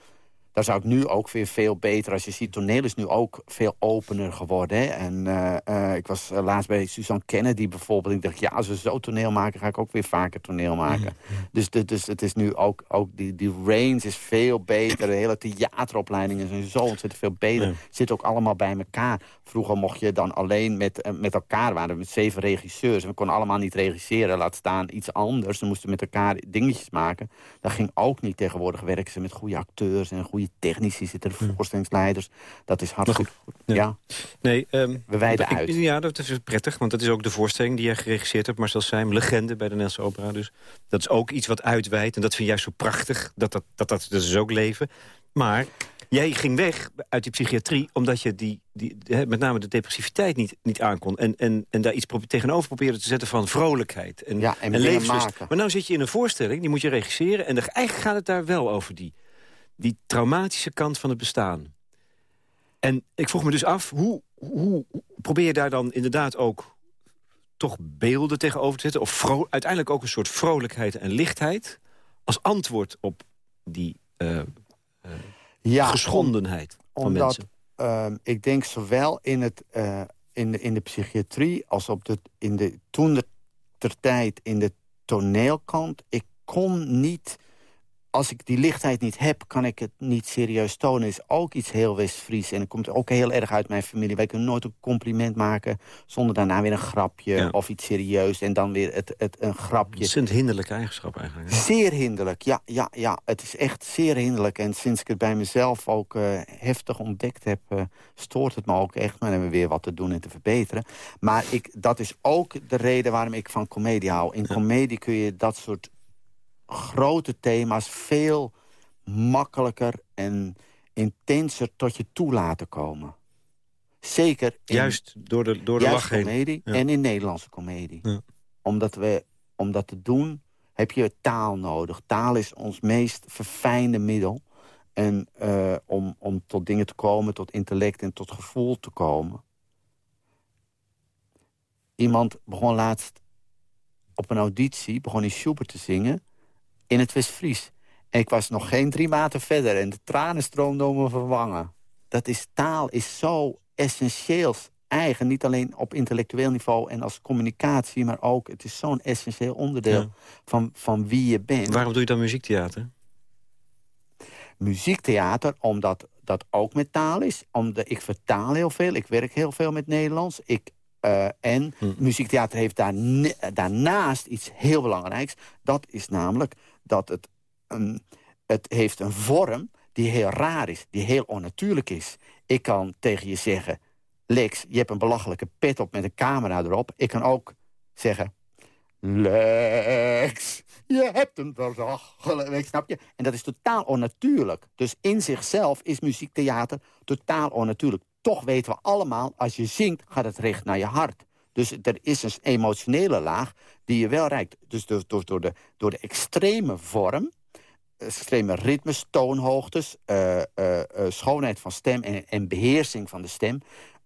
Daar zou ik nu ook weer veel beter... Als je ziet, toneel is nu ook veel opener geworden. Hè? En eh, eh, ik was eh, laatst bij Suzanne Kennedy bijvoorbeeld. Ik dacht, ja, als we zo toneel maken... ga ik ook weer vaker toneel maken. Dus, de- dus het is nu ook... ook die, die range is veel beter. De hele theateropleidingen zijn zo ontzettend veel beter. Ja. Zit ook allemaal bij elkaar. Vroeger mocht je dan alleen met, met elkaar... waren we met zeven regisseurs. En we konden allemaal niet regisseren. Laat staan iets anders. We moesten met elkaar dingetjes maken. Dat ging ook niet. Tegenwoordig werken ze met goede acteurs... en goede technici. Zitten er voorstellingsleiders. Dat is hartstikke goed. Ja. Ja. Nee, ehm, We wijden ik- uit. Ja, dat is prettig, want dat is ook de voorstelling die jij geregisseerd hebt. Marcel Seim, legende bij de Nederlandse opera. Dus dat is ook iets wat uitwijdt. En dat vind jij zo prachtig, dat dat, dat, dat, dat is ook leven. Maar jij ging weg uit die psychiatrie... omdat je die, die, met name de depressiviteit niet, niet aankon. En, en, en daar iets tegenover probeerde te zetten van vrolijkheid. En, Ja, en en dingen levenslust. maken. Maar nou zit je in een voorstelling, die moet je regisseren... en de- eigenlijk gaat het daar wel over die, die traumatische kant van het bestaan. En ik vroeg me dus af, hoe, hoe probeer je daar dan inderdaad ook toch beelden tegenover te zetten? Of uiteindelijk ook een soort vrolijkheid en lichtheid... als antwoord op die eh, Ja, geschondenheid van omdat mensen? ehm, ik denk zowel in het, eh, in de, in de psychiatrie als op de, in de, toen de, ter tijd in de toneelkant. Ik kon niet als ik die lichtheid niet heb, kan ik het niet serieus tonen. is ook iets heel West-Fries. En het komt ook heel erg uit mijn familie. Wij kunnen nooit een compliment maken zonder daarna weer een grapje of iets serieus. En dan weer het, het, een grapje. Het is een hinderlijke eigenschap eigenlijk. Hè? Zeer hinderlijk, ja, ja, ja. Het is echt zeer hinderlijk. En sinds ik het bij mezelf ook uh, heftig ontdekt heb... Uh, stoort het me ook echt. Maar dan hebben we weer wat te doen en te verbeteren. Maar ik, dat is ook de reden waarom ik van comedie hou. In ja. comedie kun je dat soort grote thema's veel makkelijker en intenser tot je toe laten komen. Zeker in, juist door de, door de lach heen. comedie Ja. en in Nederlandse comedie. Ja. Omdat we, om dat te doen heb je taal nodig. Taal is ons meest verfijnde middel. En eh, om, om tot dingen te komen, tot intellect en tot gevoel te komen. Iemand begon laatst op een auditie, begon hij Schubert te zingen in het West-Fries. En ik was nog geen drie maanden verder en de tranen stroomden om mijn wangen. Dat is, taal is zo essentieel eigen. Niet alleen op intellectueel niveau en als communicatie... maar ook, het is zo'n essentieel onderdeel Ja. van, van wie je bent. Waarom doe je dan muziektheater? Muziektheater, omdat dat ook met taal is. Omdat ik vertaal heel veel, ik werk heel veel met Nederlands. Ik, eh, en Hm. muziektheater heeft daarna- daarnaast iets heel belangrijks. Dat is namelijk dat het, een, het heeft een vorm die heel raar is, die heel onnatuurlijk is. Ik kan tegen je zeggen, Lex, je hebt een belachelijke pet op met een camera erop. Ik kan ook zeggen, Lex, je hebt een belachelijk, snap je? En dat is totaal onnatuurlijk. Dus in zichzelf is muziektheater totaal onnatuurlijk. Toch weten we allemaal, als je zingt, gaat het recht naar je hart. Dus er is een emotionele laag die je wel reikt. Dus door, door, door, de, door de extreme vorm, extreme ritmes, toonhoogtes... eh, eh, eh, schoonheid van stem en, en beheersing van de stem...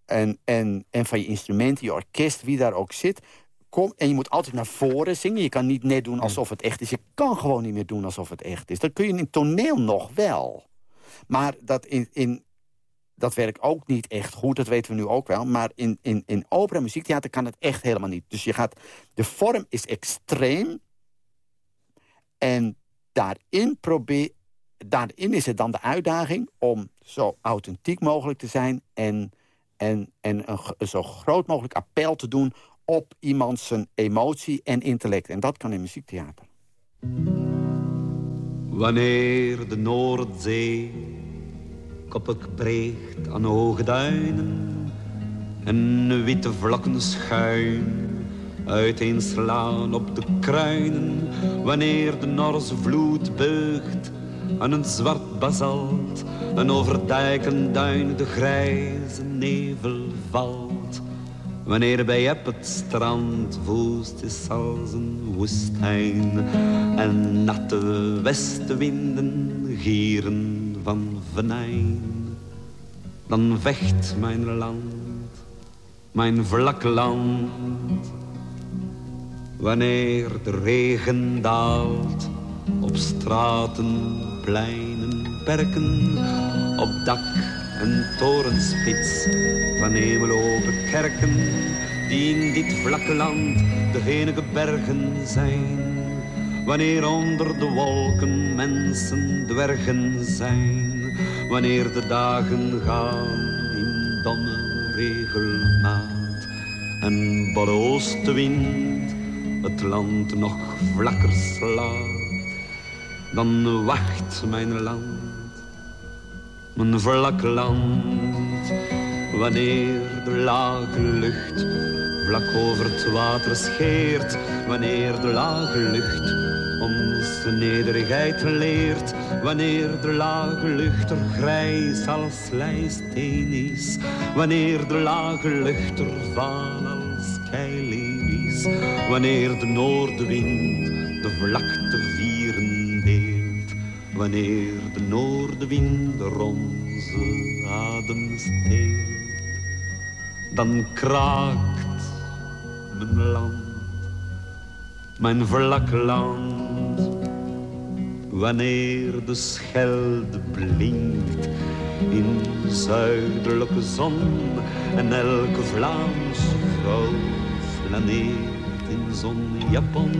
En, en, en van je instrumenten, je orkest, wie daar ook zit... Kom, en je moet altijd naar voren zingen. Je kan niet net doen alsof het echt is. Je kan gewoon niet meer doen alsof het echt is. Dat kun je in toneel nog wel. Maar dat, in, in, dat werkt ook niet echt goed, dat weten we nu ook wel. Maar in, in, in opera muziektheater kan het echt helemaal niet. Dus je gaat, de vorm is extreem. En daarin, probeer, daarin is het dan de uitdaging om zo authentiek mogelijk te zijn... en, en, en een zo groot mogelijk appel te doen op iemand zijn emotie en intellect. En dat kan in muziektheater. Wanneer de Noordzee koppig breekt aan hoge duinen en witte vlakken schuin. Uiteenslaan op de kruinen, wanneer de Norse vloed beugt aan een zwart basalt. En over dijken duin de grijze nevel valt. Wanneer bij op het strand woest is als een woestijn. En natte westenwinden gieren van venijn Dan vecht mijn land, mijn vlak land Wanneer de regen daalt op straten, pleinen, perken Op dak en torenspits van hemelopen kerken die in dit vlakke land de enige bergen zijn. Wanneer onder de wolken mensen dwergen zijn, wanneer de dagen gaan in domme regelmaat en de oostenwind het land nog vlakker slaat, dan wacht mijn land mijn vlak land. Wanneer de lage lucht vlak over het water scheert, wanneer de lage lucht ons de nederigheid leert, wanneer de lage lucht er grijs als lijsteen is, wanneer de lage lucht er vaal als keilelies, wanneer de noordenwind de vlakte vieren deelt, wanneer de noordenwind er onze adem steelt, dan kraakt mijn land, mijn vlak land. wanneer de schelde blinkt in zuidelijke zon en elke Vlaamse vrouw flaneert in zonjapon.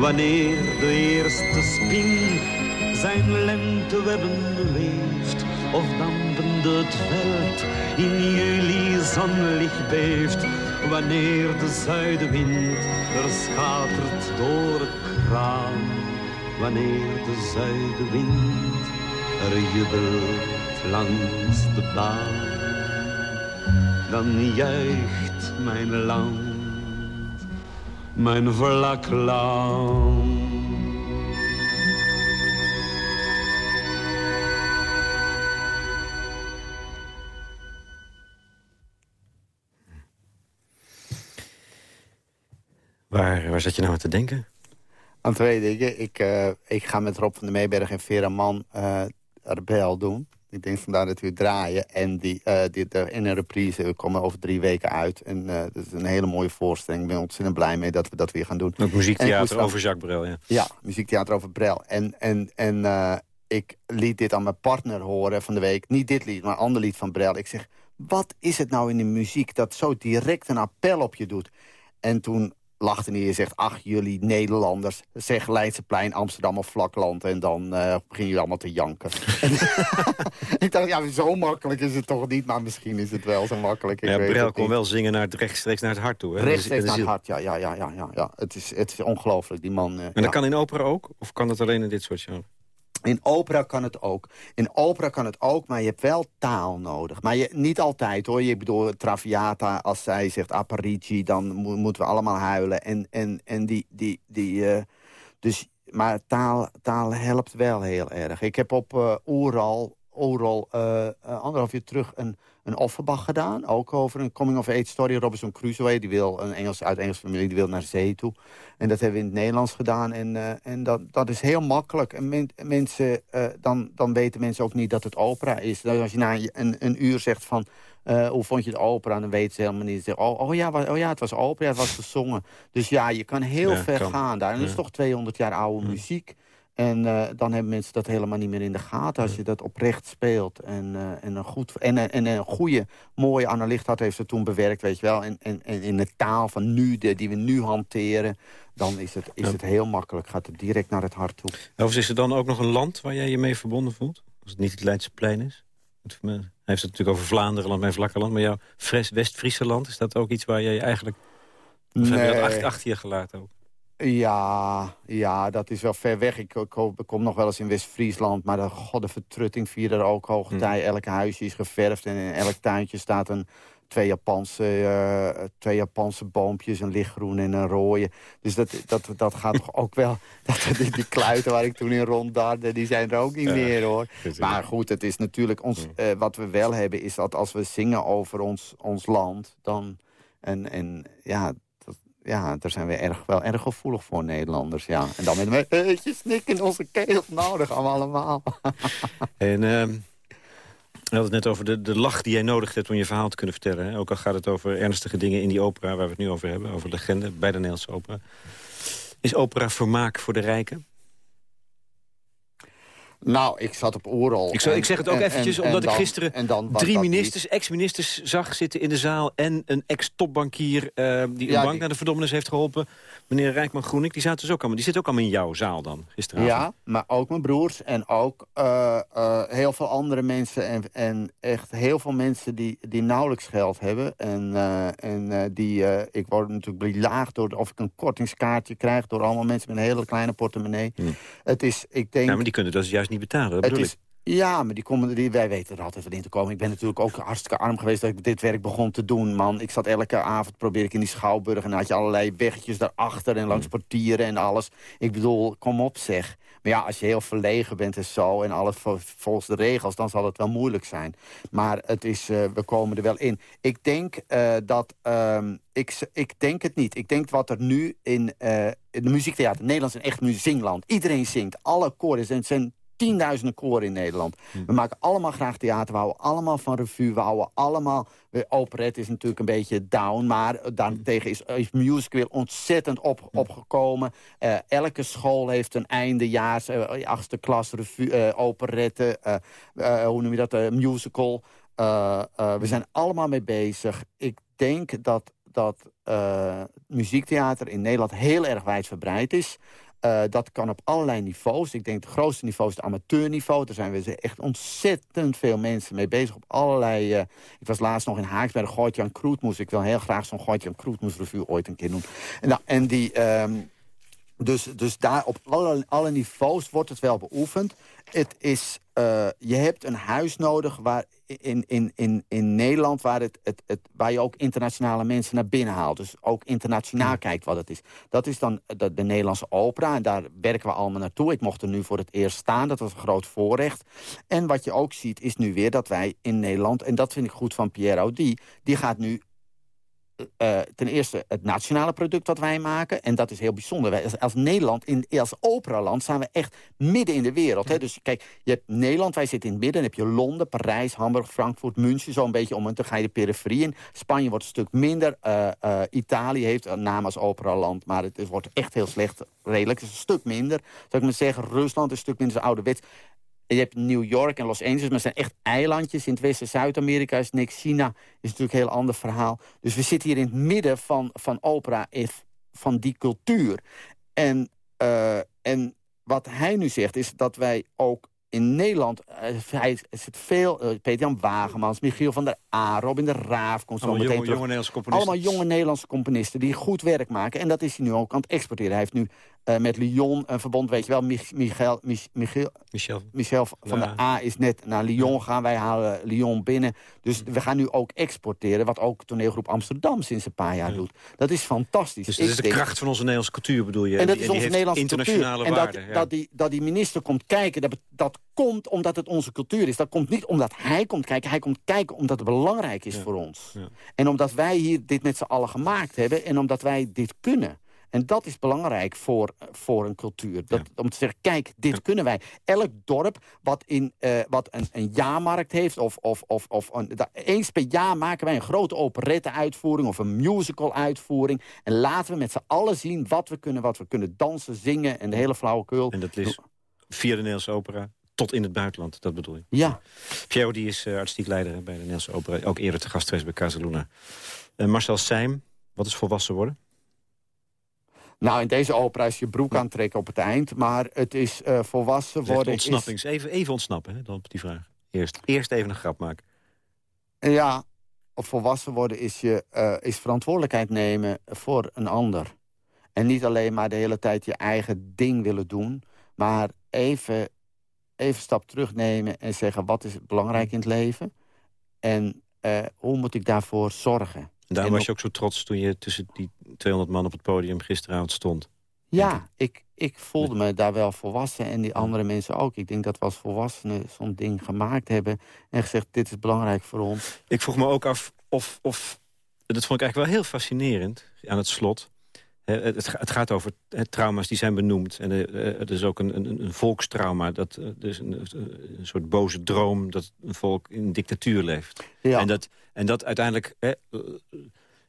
Wanneer de eerste spin zijn lentewebben weeft of dampende het veld in juli zonlicht beeft. Wanneer de zuidenwind er schatert door het kraan. Wanneer de zuidenwind er jubelt langs de baan. Dan juicht mijn land, mijn vlak land. Waar, waar zat je nou aan te denken? Aan twee dingen. Ik, eh, ik ga met Rob van der Meeberg en Vera Man uh, Rebel doen. Ik denk vandaar dat we draaien. En die, uh, die, de, in een reprise we komen over drie weken uit. En dat is een hele mooie voorstelling. Ik ben ontzettend blij mee dat we dat weer gaan doen. Ook muziektheater over Jacques Brel, ja. Ja, muziektheater over Brel. En, en, en ik liet dit aan mijn partner horen van de week. Niet dit lied, maar een ander lied van Brel. Ik zeg, wat is het nou in de muziek dat zo direct een appel op je doet? En toen lachte hij en zegt... ach, jullie Nederlanders, zeg Leidseplein, Amsterdam of Vlakland... en dan uh, beginnen jullie allemaal te janken. ik dacht, ja, zo makkelijk is het toch niet... maar misschien is het wel zo makkelijk. Ik ja, Brel kon wel zingen naar het, rechtstreeks naar het hart toe. Hè? Rechtstreeks naar het hart, ja, ja, ja, ja, ja, ja. Het is, het is ongelooflijk, die man. eh, En ja. dat kan in opera ook? Of kan dat alleen in dit soort genre? In opera kan het ook. In opera kan het ook, maar je hebt wel taal nodig. Maar je, niet altijd hoor. Je bedoel, Traviata, als zij zegt Aparici, dan mo- moeten we allemaal huilen. En, en, en die, die, die eh, dus, maar taal, taal helpt wel heel erg. Ik heb op eh Oeral, Oeral eh, eh, anderhalf jaar terug een, een Offenbach gedaan. Ook over een coming-of-age story. Robinson Crusoe, die wil een Engels, uit Engelse familie, die wil naar zee toe. En dat hebben we in het Nederlands gedaan. En, eh, en dat, dat is heel makkelijk. En men- mensen, dan, dan weten mensen ook niet dat het opera is. Dus als je na een, een, uur zegt van... hoe vond je de opera? Dan weten ze helemaal niet. Ze Oh, oh, ja, oh ja, het was opera, het was gezongen. Dus ja, je kan heel Ja, ver kan. gaan daar. En dat is toch 200 jaar oude muziek. En eh, dan hebben mensen dat helemaal niet meer in de gaten... als je dat oprecht speelt. En, eh, en, een, goed, en, en, en een goede, mooie analist had heeft het toen bewerkt, weet je wel. En, en, en in de taal van nu, de, die we nu hanteren... dan is het, is Ja. het heel makkelijk. Gaat het direct naar het hart toe. Of is er dan ook nog een land waar jij je mee verbonden voelt? Als het niet het Leidseplein is? Het- Hij heeft het natuurlijk over Vlaanderen, mijn vlakke land. Maar jouw West-Friesland, is dat ook iets waar jij eigenlijk... Of heb je dat achter, achter je gelaten ook? Ja, ja, dat is wel ver weg. Ik, ik, ik kom nog wel eens in West-Friesland, maar de, god, de vertrutting er ook hoog tij. Elk huisje is geverfd en in elk tuintje staat een, twee, Japanse, eh, twee Japanse boompjes, een lichtgroen en een rode. Dus dat, dat, dat gaat toch ook wel... Dat, die, die kluiten waar ik toen in ronddarde, die zijn er ook niet Ja, meer, hoor. Maar goed, het is natuurlijk... Ons, eh, wat we wel hebben, is dat als we zingen over ons, ons land... dan en, en ja, ja, daar zijn we erg, wel erg gevoelig voor, Nederlanders. Ja. En dan met een beetje snik in onze keel. We allemaal. En ehm, we hadden het net over de, de lach die jij nodig hebt om je verhaal te kunnen vertellen. Ook al gaat het over ernstige dingen in die opera waar we het nu over hebben. Over legende bij de Nederlandse opera. Is opera vermaak voor de rijken? Nou, ik zat op Oral. Ik, zou, en- ik zeg het ook en- eventjes, en- omdat ik gisteren en dan drie ministers, ex-ministers zag zitten in de zaal... en een ex-topbankier eh, die een Ja, bank die- naar de verdommenis heeft geholpen. Meneer Rijkman Groenik, die, zaten dus ook allemaal, die zit ook allemaal in jouw zaal dan, gisteravond. Ja, maar ook mijn broers en ook eh, eh, heel veel andere mensen. En, en echt heel veel mensen die, die nauwelijks geld hebben. En, en die, ik word natuurlijk belaagd door of ik een kortingskaartje krijg... door allemaal mensen met een hele kleine portemonnee. Het is, ik denk... Ja, maar die kunnen dat juist niet betalen, dat is, ja, maar die komen, die, wij weten er altijd wel in te komen. Ik ben natuurlijk ook hartstikke arm geweest dat ik dit werk begon te doen, man. Ik zat elke avond, probeer ik in die schouwburg... en dan had je allerlei weggetjes daarachter en langs portieren en alles. Ik bedoel, kom op zeg. Maar ja, als je heel verlegen bent en zo... en alles vol- volgens de regels, dan zal het wel moeilijk zijn. Maar het is, eh, we komen er wel in. Ik denk eh, dat... ehm, ik, ik denk het niet. Ik denk wat er nu in, eh, in de muziektheater... Nederland is een echt muziekland. Iedereen zingt. Alle koren. Zijn tienduizenden koren in Nederland. We maken allemaal graag theater, we houden allemaal van revue... we houden allemaal... Operet is natuurlijk een beetje down... maar daartegen is, is music weer ontzettend op, opgekomen. Eh, elke school heeft een eindejaars, eh, achtste klas, revue, eh, operette... hoe noem je dat, musical... We zijn allemaal mee bezig. Ik denk dat, dat muziektheater in Nederland heel erg wijdverbreid is. Eh, dat kan op allerlei niveaus. Ik denk het grootste niveau is het amateurniveau. Daar zijn we echt ontzettend veel mensen mee bezig op allerlei... eh, ik was laatst nog in Haaks bij de Gooit-Jan Kroetmoes. Ik wil heel graag zo'n Gooit-Jan Kroetmoes revue ooit een keer doen. En, nou, en die... ehm, dus, dus daar op alle, alle niveaus wordt het wel beoefend. Het is, eh, je hebt een huis nodig waar in, in, in, in Nederland... Waar, het, het, het, waar je ook internationale mensen naar binnen haalt. Dus ook internationaal kijkt wat het is. Dat is dan de, de Nederlandse opera. En daar werken we allemaal naartoe. Ik mocht er nu voor het eerst staan. Dat was een groot voorrecht. En wat je ook ziet is nu weer dat wij in Nederland... en dat vind ik goed van Pierre Audi... die gaat nu eh, ten eerste het nationale product dat wij maken. En dat is heel bijzonder. Wij, als, als Nederland, in, als operaland, staan we echt midden in de wereld. Hè? Dus kijk, je hebt Nederland, wij zitten in het midden. Dan heb je Londen, Parijs, Hamburg, Frankfurt, München. Zo'n beetje om en dan ga je de periferie in. Spanje wordt een stuk minder. Eh, eh, Italië heeft een naam als operaland. Maar het, is- wordt echt heel slecht, redelijk. Het is een stuk minder. Zou ik maar zeggen, Rusland is een stuk minder ouderwets. Je hebt New York en Los Angeles, maar het zijn echt eilandjes. In het westen Zuid-Amerika is niks. China is natuurlijk een heel ander verhaal. Dus we zitten hier in het midden van, van opera, van die cultuur. En, eh, en wat hij nu zegt, is dat wij ook in Nederland... eh, hij zit veel, eh, Peter-Jan Wagemans, Michiel van der A, Robin de Raaf... komt zo Allemaal jonge, terug. jonge Nederlandse componisten. Allemaal jonge Nederlandse componisten die goed werk maken. En dat is hij nu ook aan het exporteren. Hij heeft nu met Lyon een verbond, weet je wel... Mich- Michael, Mich- Michiel, Michel. Michel van Ja. der A is net naar Lyon gaan. Wij halen Lyon binnen. Dus we gaan nu ook exporteren. Wat ook toneelgroep Amsterdam sinds een paar jaar doet. Dat is fantastisch. Dus dat is de denk- kracht van onze Nederlandse cultuur, bedoel je? en dat Die- is onze Nederlandse internationale cultuur. En waarde. dat, ja. dat, die, dat die minister komt kijken, dat, dat komt omdat het onze cultuur is. Dat komt niet omdat hij komt kijken. Hij komt kijken omdat het belangrijk is voor ons. Ja. En omdat wij hier dit met z'n allen gemaakt hebben. En omdat wij dit kunnen. En dat is belangrijk voor, voor een cultuur. Dat, Om te zeggen, kijk, dit kunnen wij. Elk dorp wat, in, eh, wat een, een jaarmarkt heeft... of, of, of, of een, da- eens per jaar maken wij een grote operette-uitvoering... of een musical-uitvoering. En laten we met z'n allen zien wat we kunnen. Wat we kunnen dansen, zingen en de hele flauwekul. En dat is via de Nederlandse opera tot in het buitenland, dat bedoel je? Ja. Pierre die is eh, artistiek leider hè, bij de Nederlandse opera. Ook eerder te gast geweest bij Casaluna. Eh, Marcel Seim, wat is volwassen worden? Nou, in deze opera is je broek aantrekken op het eind. Maar het is eh, volwassen worden... is- ontsnappings. Even, even ontsnappen, hè, dan op die vraag. Eerst, eerst even een grap maken. Ja, of volwassen worden is, je, eh, is verantwoordelijkheid nemen voor een ander. En niet alleen maar de hele tijd je eigen ding willen doen... maar even, even een stap terugnemen en zeggen... wat is belangrijk in het leven? En eh, hoe moet ik daarvoor zorgen? En daarom En was je ook zo trots toen je tussen die 200 man op het podium gisteravond stond. Ja, ik, ik voelde me daar wel volwassen en die andere mensen ook. Ik denk dat we als volwassenen zo'n ding gemaakt hebben... en gezegd, dit is belangrijk voor ons. Ik vroeg me ook af of, of... Dat vond ik eigenlijk wel heel fascinerend aan het slot. Het, het ga- het gaat over trauma's die zijn benoemd. En eh, eh, het is ook een, een, een volkstrauma. Dat, eh, dus een, een soort boze droom dat een volk in dictatuur leeft. Ja. En, dat, en dat uiteindelijk hè,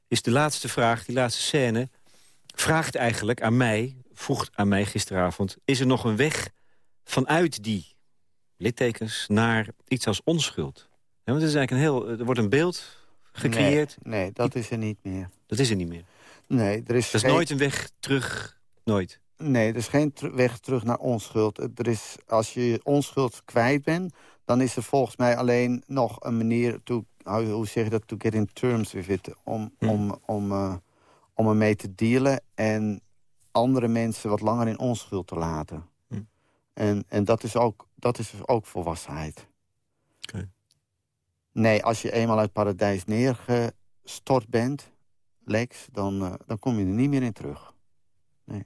is de laatste vraag, die laatste scène... vraagt eigenlijk aan mij, vroeg aan mij gisteravond... is er nog een weg vanuit die littekens naar iets als onschuld? Ja, want het is eigenlijk een heel, er wordt een beeld gecreëerd. Nee, nee, dat is er niet meer. Dat is er niet meer. Nee, er is, Dat is geen, nooit een weg terug. Nooit. nee, er is geen weg terug naar onschuld. Er is, als je onschuld kwijt bent... dan is er volgens mij alleen nog een manier... To, hoe zeg je dat? To get in terms with it. Om, Hm. om, om, eh, om ermee te dealen... en andere mensen wat langer in onschuld te laten. Hm. En, en dat, is ook, dat is dus ook volwassenheid. Nee, als je eenmaal uit paradijs neergestort bent, Lex, dan, eh, dan kom je er niet meer in terug. Nee.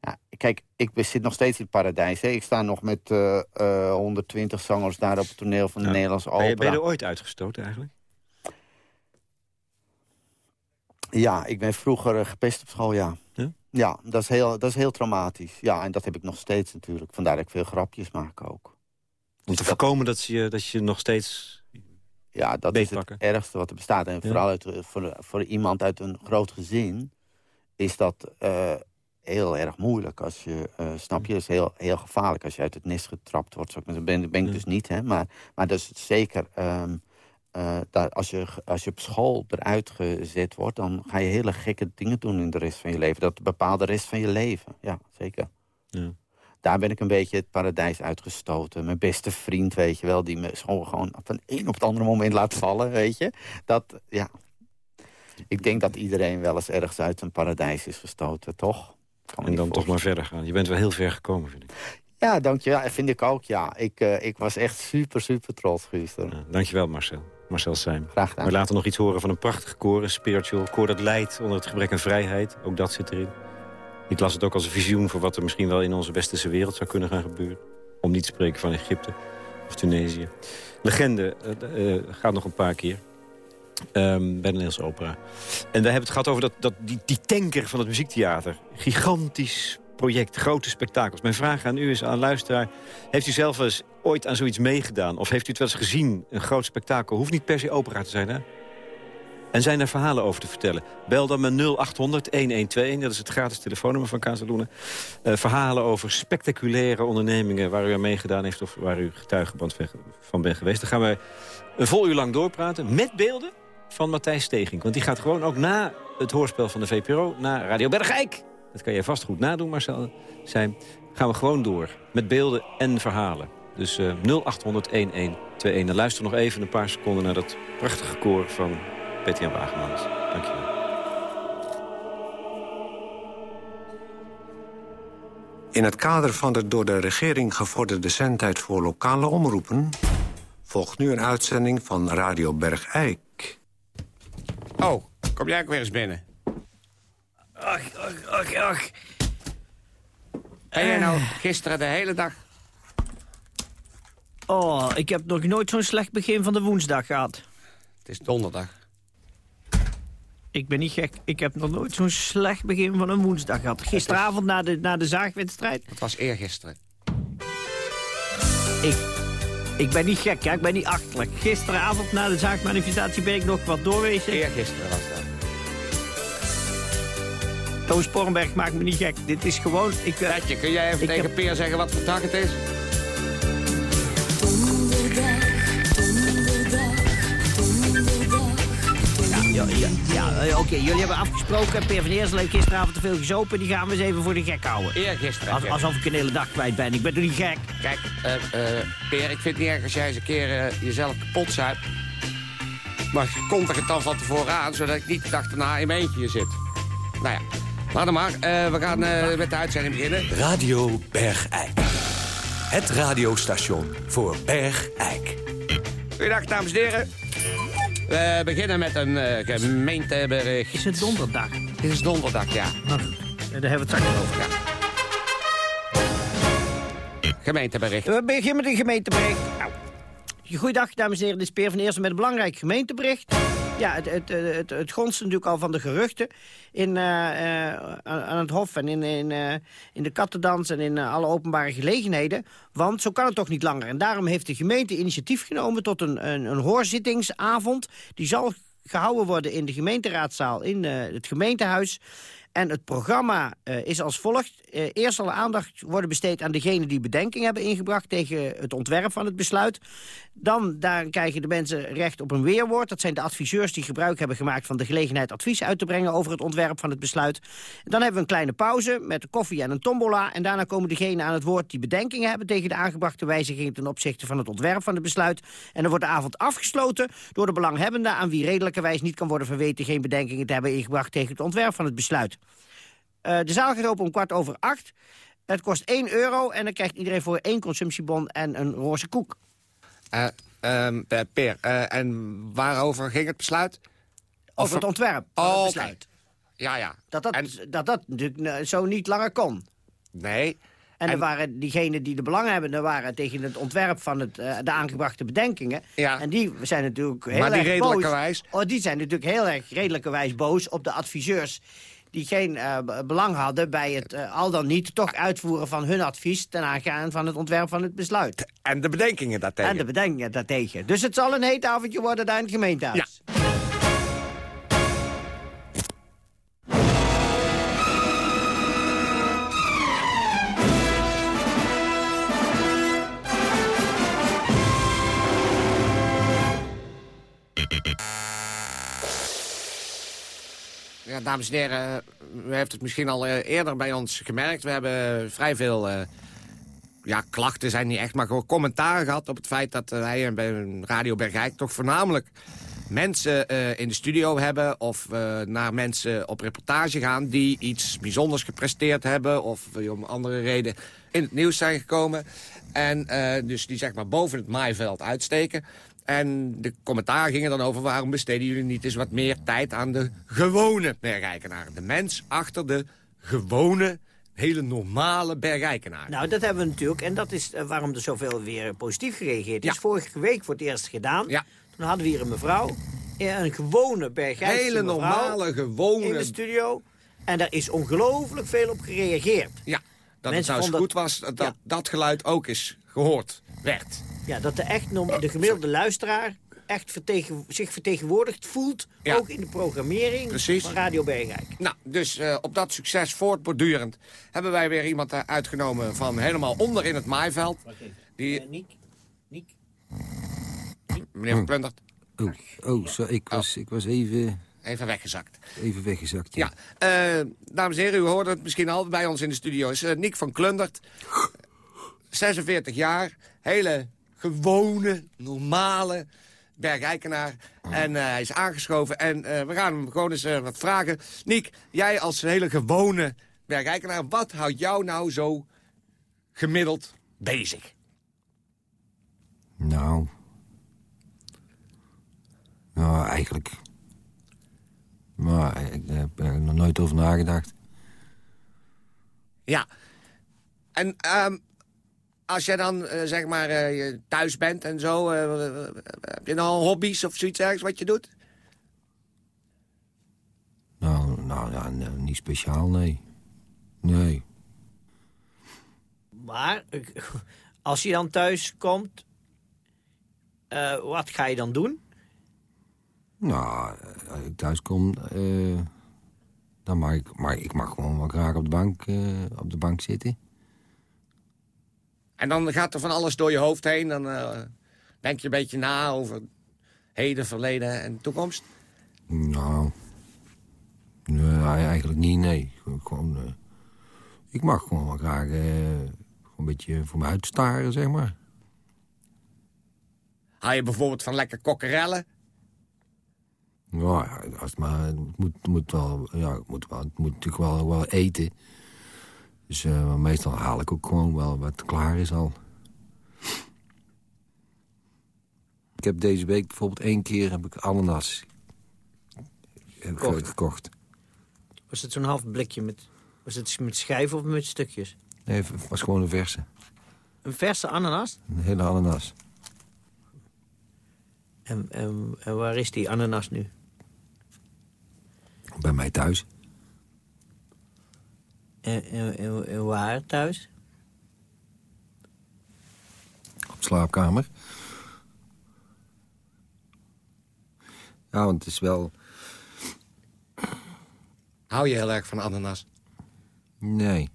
Ja, kijk, ik zit nog steeds in het paradijs. Hè. Ik sta nog met eh, eh, 120 zangers daar op het toneel van de Ja. Nederlandse Ben je, opera. ben je er ooit uitgestoten eigenlijk? Ja, ik ben vroeger eh, gepest op school, ja. Ja? Ja, dat is, heel, dat is heel traumatisch. Ja, en dat heb ik nog steeds natuurlijk. Vandaar dat ik veel grapjes maak ook. Om te voorkomen dat je, dat je nog steeds... Ja, dat is het ergste wat er bestaat. En Ja. vooral uit, eh, voor, voor iemand uit een groot gezin... is dat eh, heel erg moeilijk. Als je, eh, snap je, is heel, heel gevaarlijk als je uit het nest getrapt wordt. Zo, Dat ben, ben ik Ja. dus niet, hè. Maar, maar dat is zeker... ehm, eh, dat als, je, als je op school eruit gezet wordt... dan ga je hele gekke dingen doen in de rest van je leven. Dat bepaalt de rest van je leven. Ja, zeker. Ja. Daar ben ik een beetje het paradijs uitgestoten. Mijn beste vriend, weet je wel, die me gewoon, van het een op het andere moment laat vallen, weet je. Dat, ja. Ik denk dat iedereen wel eens ergens uit een paradijs is gestoten, toch? Kan En dan toch maar verder gaan. Je bent wel heel ver gekomen, vind ik. Ja, dankjewel. Vind ik ook, ja. Ik, eh, ik was echt super, super trots gisteren. Ja, dankjewel, Marcel. Marcel Seim. Graag gedaan. We laten nog iets horen van een prachtig koor, een spiritual. Koor dat leidt onder het gebrek aan vrijheid. Ook dat zit erin. Ik las het ook als een visioen voor wat er misschien wel in onze westerse wereld zou kunnen gaan gebeuren. Om niet te spreken van Egypte of Tunesië. Legende eh, gaat nog een paar keer. ehm, bij de Nederlandse opera. En we hebben het gehad over dat, dat, die, die tanker van het muziektheater. Gigantisch project, grote spektakels. Mijn vraag aan u is, aan luisteraar... heeft u zelf eens ooit aan zoiets meegedaan? Of heeft u het wel eens gezien, een groot spektakel? Hoeft niet per se opera te zijn, hè? En zijn er verhalen over te vertellen? Bel dan met 0800-1121, dat is het gratis telefoonnummer van Casaluna. Eh, verhalen over spectaculaire ondernemingen waar u aan meegedaan heeft... of waar u getuige van bent geweest. Dan gaan we een vol uur lang doorpraten met beelden van Matthijs Steging. Want die gaat gewoon ook na het hoorspel van de VPRO naar Radio Bergijk. Dat kan jij vast goed nadoen, Marcel. Zijn. Gaan we gewoon door met beelden en verhalen. Dus eh 0800-1121. Dan luister nog even een paar seconden naar dat prachtige koor van Peter-Jan Wagemans. Dankjewel. In het kader van de door de regering gevorderde zendtijd voor lokale omroepen... volgt nu een uitzending van Radio Bergijk. Oh, kom jij ook weer eens binnen? Ach, ach, ach, ach. Ben jij nou gisteren de hele dag... Oh, ik heb nog nooit zo'n slecht begin van de woensdag gehad. Het is donderdag. Ik ben niet gek. Ik heb nog nooit zo'n slecht begin van een woensdag gehad. Gisteravond na de, na de zaagwedstrijd. Het was eergisteren. Ik, ik ben niet gek, ja. ik ben niet achterlijk. Gisteravond na de zaakmanifestatie ben ik nog wat doorwezen. Eergisteren was dat. Toon Sporenberg maakt me niet gek. Dit is gewoon... Ik, eh, Petje, kun jij even tegen heb- Peer zeggen wat voor dag het is? Ja, ja, ja eh, oké. Jullie hebben afgesproken. Per van Eersel heeft gisteravond te veel gezopen. Die gaan we eens even voor de gek houden. Eergisteren. Als, Pep. alsof ik een hele dag kwijt ben. Ik ben toch niet gek? Kijk, eh eh, Peer, ik vind het niet erg als jij eens een keer jezelf kapot zuipt. Maar kondig het dan van tevoren aan, zodat ik niet de dag daarna in mijn eentje hier zit. Nou ja, laat maar. Eh, we gaan eh, met de uitzending beginnen. Radio Bergijk. Het radiostation voor Bergijk. Goedendag, dames en heren. We beginnen met een eh, gemeentebericht. Is het donderdag? Dit is donderdag, ja. Nou, daar hebben we het straks over. Gemeentebericht. We beginnen met een gemeentebericht. Nou. Goeiedag, dames en heren. Dit is Peer van Eersel met een belangrijk gemeentebericht. Ja, het, het, het, het, gonst natuurlijk al van de geruchten in, eh, eh, aan het Hof en in, in, eh, in de kattendans en in alle openbare gelegenheden. Want zo kan het toch niet langer. En daarom heeft de gemeente initiatief genomen tot een, een, een hoorzittingsavond. Die zal gehouden worden in de gemeenteraadzaal in het gemeentehuis. En het programma eh, is als volgt. Eh, eerst zal aandacht worden besteed aan degenen die bedenking hebben ingebracht... tegen het ontwerp van het besluit. Dan daar krijgen de mensen recht op een weerwoord. Dat zijn de adviseurs die gebruik hebben gemaakt van de gelegenheid... advies uit te brengen over het ontwerp van het besluit. Dan hebben we een kleine pauze met koffie en een tombola. En daarna komen degenen aan het woord die bedenkingen hebben... tegen de aangebrachte wijzigingen ten opzichte van het ontwerp van het besluit. En dan wordt de avond afgesloten door de belanghebbende... aan wie redelijkerwijs niet kan worden verweten... geen bedenkingen te hebben ingebracht tegen het ontwerp van het besluit. Eh, de zaal gaat open om kwart over acht. Het kost 1 euro en dan krijgt iedereen voor één consumptiebon en een roze koek. Eh, ehm, eh, Peer, en waarover ging het besluit? Over het ontwerp Oh, het besluit. Ja, ja. Dat dat, dat, dat natuurlijk zo niet langer kon. Nee. En, er waren diegenen die de belanghebbenden waren tegen het ontwerp van het, de aangebrachte bedenkingen. Ja. En die zijn natuurlijk heel Maar die erg redelijkerwijs- boos. Oh, die zijn natuurlijk heel erg redelijkerwijs boos op de adviseurs die geen eh, belang hadden bij het eh, al dan niet toch uitvoeren van hun advies ten aangaan van het ontwerp van het besluit. En de bedenkingen daartegen. En de bedenkingen daartegen. Dus het zal een heet avondje worden daar in het gemeentehuis. Ja, dames en heren, u heeft het misschien al eh, eerder bij ons gemerkt. We hebben vrij veel eh, ja, klachten, zijn niet echt, maar gewoon commentaar gehad... op het feit dat eh, wij bij Radio Bergijk toch voornamelijk mensen eh, in de studio hebben... of eh, naar mensen op reportage gaan die iets bijzonders gepresteerd hebben... of eh, om andere reden in het nieuws zijn gekomen. En eh, dus die zeg maar boven het maaiveld uitsteken... En de commentaar gingen dan over waarom besteden jullie niet eens wat meer tijd aan de gewone bergijkenaar. De mens achter de gewone, hele normale bergijkenaar. Nou, dat hebben we natuurlijk. En dat is eh, waarom er zoveel weer positief gereageerd is. Vorige week voor het eerst gedaan. Toen hadden we hier een mevrouw. eh, Een gewone bergijkse Hele normale, gewone- In de studio. En daar is ongelooflijk veel op gereageerd. Ja, dat Mensen het nou eens goed was dat dat, dat geluid ook eens gehoord werd. Ja, dat de, echt, de gemiddelde luisteraar echt vertegen, zich vertegenwoordigd voelt. Ja. Ook in de programmering Precies. van Radio Bergijk. Nou, dus eh, op dat succes voortbordurend hebben wij weer iemand eh, uitgenomen van helemaal onder in het maaiveld. Die... Eh, Niek? Niek? Meneer Van Plundert, Oh, oh zo, ik, was, ik was even, even weggezakt. even weggezakt. Ja, eh, dames en heren, u hoorde het misschien al bij ons in de studio. is Niek van Klundert, 46 jaar, hele gewone, normale bergijkenaar. En eh, hij is aangeschoven en eh, we gaan hem gewoon eens eh, wat vragen. Niek, jij als hele gewone bergijkenaar, wat houdt jou nou zo gemiddeld bezig? Nou. Nou, eigenlijk. Maar ik heb er nog nooit over nagedacht. Ja. En ehm, als jij dan, eh, zeg maar, eh, thuis bent en zo... eh, heb je dan hobby's of zoiets ergens wat je doet? Nou, nou ja, niet speciaal, nee. Nee. Maar als je dan thuis komt, eh, wat ga je dan doen? Nou, als ik thuis kom, eh, dan mag ik, maar ik mag gewoon wel graag op de bank, eh, op de bank zitten. En dan gaat er van alles door je hoofd heen. Dan eh, denk je een beetje na over heden, verleden en toekomst. Nou, nee, eigenlijk niet, nee. Gewoon, eh, ik mag gewoon wel graag eh, gewoon een beetje voor me uitstaren, zeg maar. Hou je bijvoorbeeld van lekker kokkerellen? Nou ja, als het maar, het moet, moet wel, ja, het moet, wel, het moet natuurlijk wel, wel eten. Dus eh, meestal haal ik ook gewoon wel wat klaar is al. Ik heb deze week bijvoorbeeld één keer heb ik ananas Gekocht. gekocht. Was het zo'n half blikje met, was het met schijven of met stukjes? Nee, het was gewoon een verse. Een verse ananas? Een hele ananas. En, en, en waar is die ananas nu? Bij mij thuis. En, en, en, en waar thuis? Op slaapkamer. Ja, want het is wel... Hou je heel erg van ananas? Nee.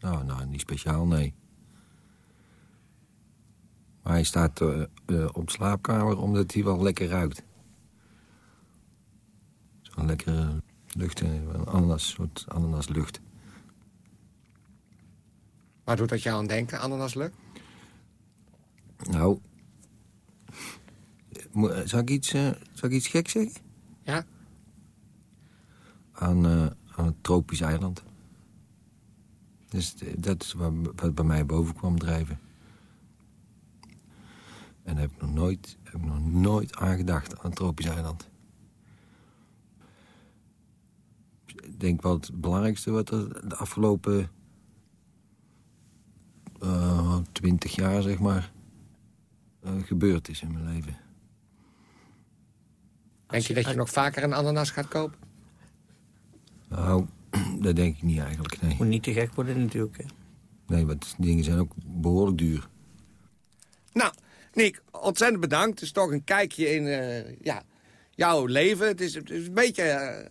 Nou, nou, niet speciaal, nee. Maar hij staat eh, eh, op slaapkamer omdat hij wel lekker ruikt. Zo'n lekkere lucht, eh, een ananas, soort ananaslucht. Waar doet dat jou aan denken, ananaslucht? Nou, eh, zal ik iets, eh, zal ik iets gek zeggen? Ja? Aan, eh, aan het tropisch eiland. Dus eh, dat is wat, wat bij mij boven kwam drijven. En daar heb ik nog nooit, heb ik nog nooit aan gedacht, aan het tropisch eiland. Ik denk wel het belangrijkste wat er de afgelopen twintig jaar, zeg maar, eh, gebeurd is in mijn leven. Denk je dat je nog vaker een ananas gaat kopen? Nou, dat denk ik niet eigenlijk, nee. Moet niet te gek worden natuurlijk. Hè. Nee, want die dingen zijn ook behoorlijk duur. Nou, Nick, ontzettend bedankt. Het is toch een kijkje in eh, ja, jouw leven. Het is, het is een beetje... eh,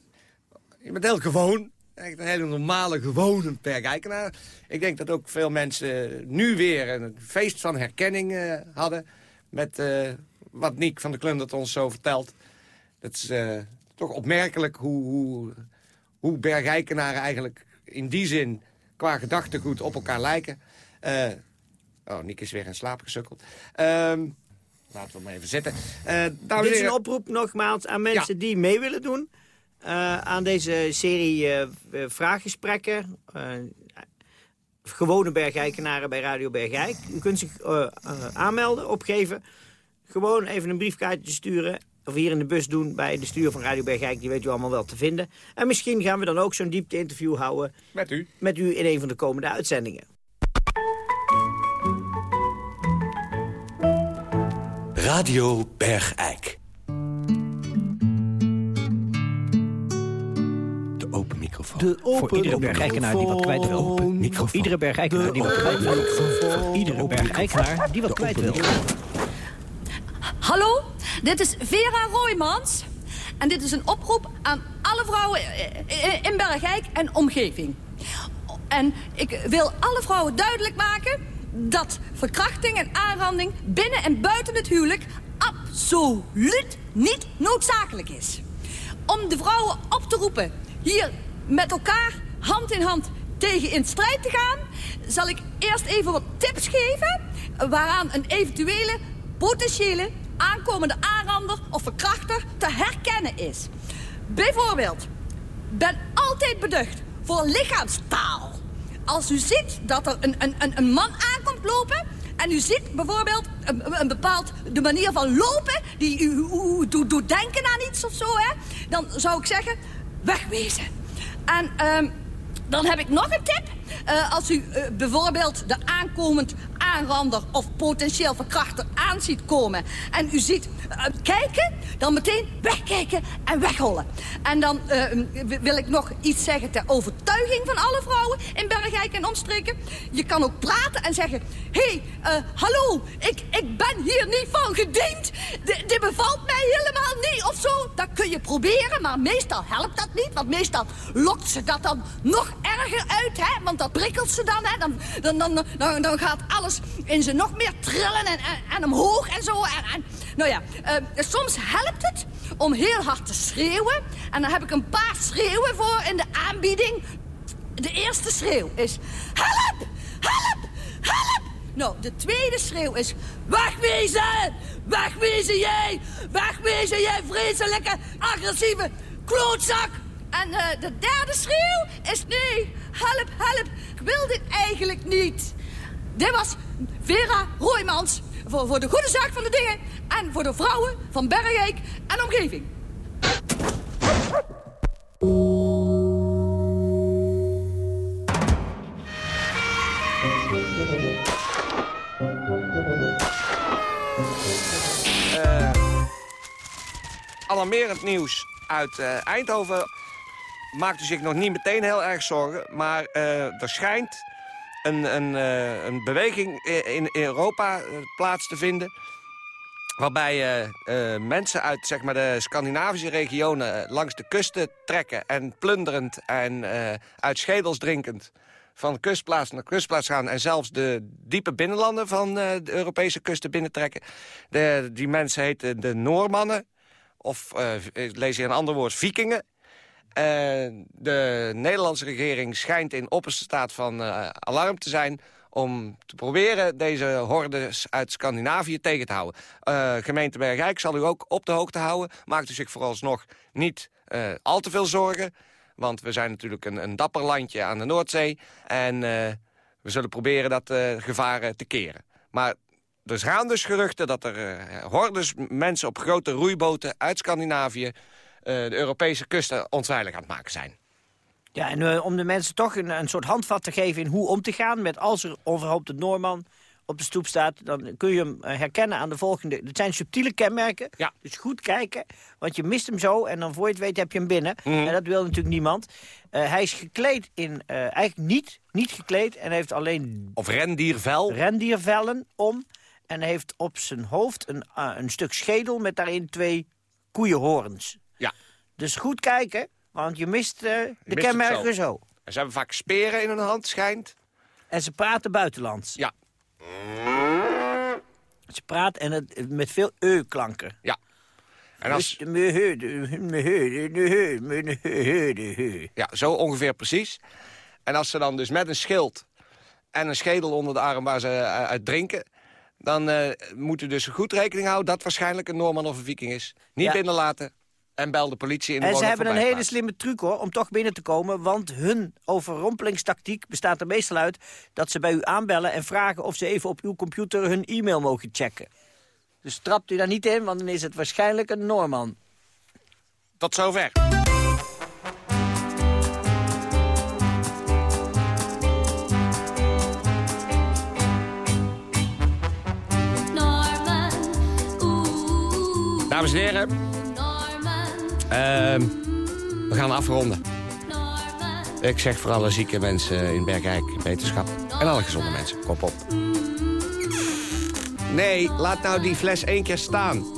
je bent heel gewoon. Echt een hele normale, gewone bergijkenaar. Ik denk dat ook veel mensen nu weer een feest van herkenning eh, hadden... met eh, wat Nick van de Klundert ons zo vertelt. Dat is eh, toch opmerkelijk hoe, hoe, hoe bergijkenaren eigenlijk in die zin... qua gedachtegoed op elkaar lijken. Oh, Nick is weer in slaap gesukkeld. Ehm, laten we maar even zitten. Dit is een oproep nogmaals aan mensen die mee willen doen... eh, aan deze serie eh, eh, vraaggesprekken. eh, gewone bergijkenaren bij Radio Bergijk. U kunt zich aanmelden, opgeven. Gewoon even een briefkaartje sturen. Of hier in de bus doen bij de stuur van Radio Bergijk. Die weet u allemaal wel te vinden. En misschien gaan we dan ook zo'n diepte-interview houden... Met u. Met u in een van de komende uitzendingen. Radio Bergijk. Open microfoon. Voor iedere bergijkenaar die wat kwijt wil. Voor iedere bergijkenaar die wat kwijt wil. Voor iedere bergijkenaar die wat kwijt wil. Hallo, dit is Vera Roymans. En dit is een oproep aan alle vrouwen eh, in Bergijk en omgeving. En ik wil alle vrouwen duidelijk maken... dat verkrachting en aanranding binnen en buiten het huwelijk... absoluut niet noodzakelijk is. Om de vrouwen op te roepen hier met elkaar hand in hand tegen in strijd te gaan... zal ik eerst even wat tips geven... waaraan een eventuele potentiële aankomende aanrander of verkrachter te herkennen is. Bijvoorbeeld, ben altijd beducht voor lichaamstaal. Als u ziet dat er een, een, een, man aankomt lopen... en u ziet bijvoorbeeld een, een bepaald de manier van lopen... die u doet, doet denken aan iets of zo, hè... dan zou ik zeggen, wegwezen. En ehm, dan heb ik nog een tip. Eh, als u eh, bijvoorbeeld de aankomend aanrander of potentieel verkrachter aan ziet komen... en u ziet eh, kijken, dan meteen wegkijken en weghollen. En dan wil ik nog iets zeggen ter overtuiging van alle vrouwen in Bergijk en omstreken. Je kan ook praten en zeggen... Hé, hey, hallo, ik, ik ben hier niet van gediend. Dit bevalt mij helemaal niet of zo. Dat kun je proberen, maar meestal helpt dat niet. Want meestal lokt ze dat dan nog erger uit, hè. Want dat prikkelt ze dan, hè. Dan, dan, dan, dan, dan gaat alles in ze nog meer trillen en, en, omhoog en zo. En, nou ja, eh, soms helpt het om heel hard te schreeuwen. En dan heb ik een paar schreeuwen voor in de aanbieding. De eerste schreeuw is... Help! Help! Help! Nou, de tweede schreeuw is... Wegwezen! Wegwezen jij! Wegwezen jij vreselijke, agressieve klootzak! En eh, de derde schreeuw is... Nee, help, help! Ik wil dit eigenlijk niet. Dit was Vera Roymans voor, voor de goede zaak van de dingen... en voor de vrouwen van Bergijk en omgeving. Eh, alarmerend nieuws uit eh, Eindhoven. Maakt u zich nog niet meteen heel erg zorgen. Maar eh, er schijnt een, een, eh, een beweging in Europa eh, plaats te vinden... waarbij mensen uit zeg maar, de Scandinavische regionen langs de kusten trekken... en plunderend en uit schedels drinkend van kustplaats naar kustplaats gaan... en zelfs de diepe binnenlanden van de Europese kusten binnentrekken. De, die mensen heten de Noormannen, of lees hier een ander woord, vikingen. De Nederlandse regering schijnt in opperste staat van eh, alarm te zijn... om te proberen deze hordes uit Scandinavië tegen te houden. Eh, gemeente Bergijk zal u ook op de hoogte houden. Maakt u zich vooralsnog niet eh, al te veel zorgen... Want we zijn natuurlijk een, een dapper landje aan de Noordzee. En we zullen proberen dat gevaar te keren. Maar er gaan dus geruchten dat er hordes mensen op grote roeiboten uit Scandinavië... eh, de Europese kusten onveilig aan het maken zijn. Ja, en eh, om de mensen toch een, een soort handvat te geven in hoe om te gaan... met als er onverhoopt een Noorman op de stoep staat... dan kun je hem eh, herkennen aan de volgende... Het zijn subtiele kenmerken, ja. dus goed kijken. Want je mist hem zo en dan voor je het weet heb je hem binnen. Mhm. En dat wil natuurlijk niemand. Hij is gekleed in... eigenlijk niet, niet gekleed en heeft alleen... Of rendiervel. Rendiervellen om. En heeft op zijn hoofd een, een stuk schedel met daarin twee koeienhoorns. Ja. Dus goed kijken, want je mist eh, de kenmerken zo. zo. En ze hebben vaak speren in hun hand, schijnt. En ze praten buitenlands. Ja. Ze praat en het, met veel e-klanken. Ja. En als... Ja, zo ongeveer precies. En als ze dan dus met een schild en een schedel onder de arm waar ze eh, uit drinken... dan eh moeten dus goed rekening houden dat waarschijnlijk een Noorman of een Viking is. Niet Ja. binnenlaten en bel de politie in de En ze hebben een hele slimme truc hoor, om toch binnen te komen. Want hun overrompelingstactiek bestaat er meestal uit... dat ze bij u aanbellen en vragen of ze even op uw computer hun e-mail mogen checken. Dus trapt u daar niet in, want dan is het waarschijnlijk een Noorman. Tot zover. Norman, Dames en heren, Norman, we gaan afronden. Ik zeg voor alle zieke mensen in Bergijk wetenschap. En alle gezonde mensen, kop op. Nee, laat nou die fles één keer staan.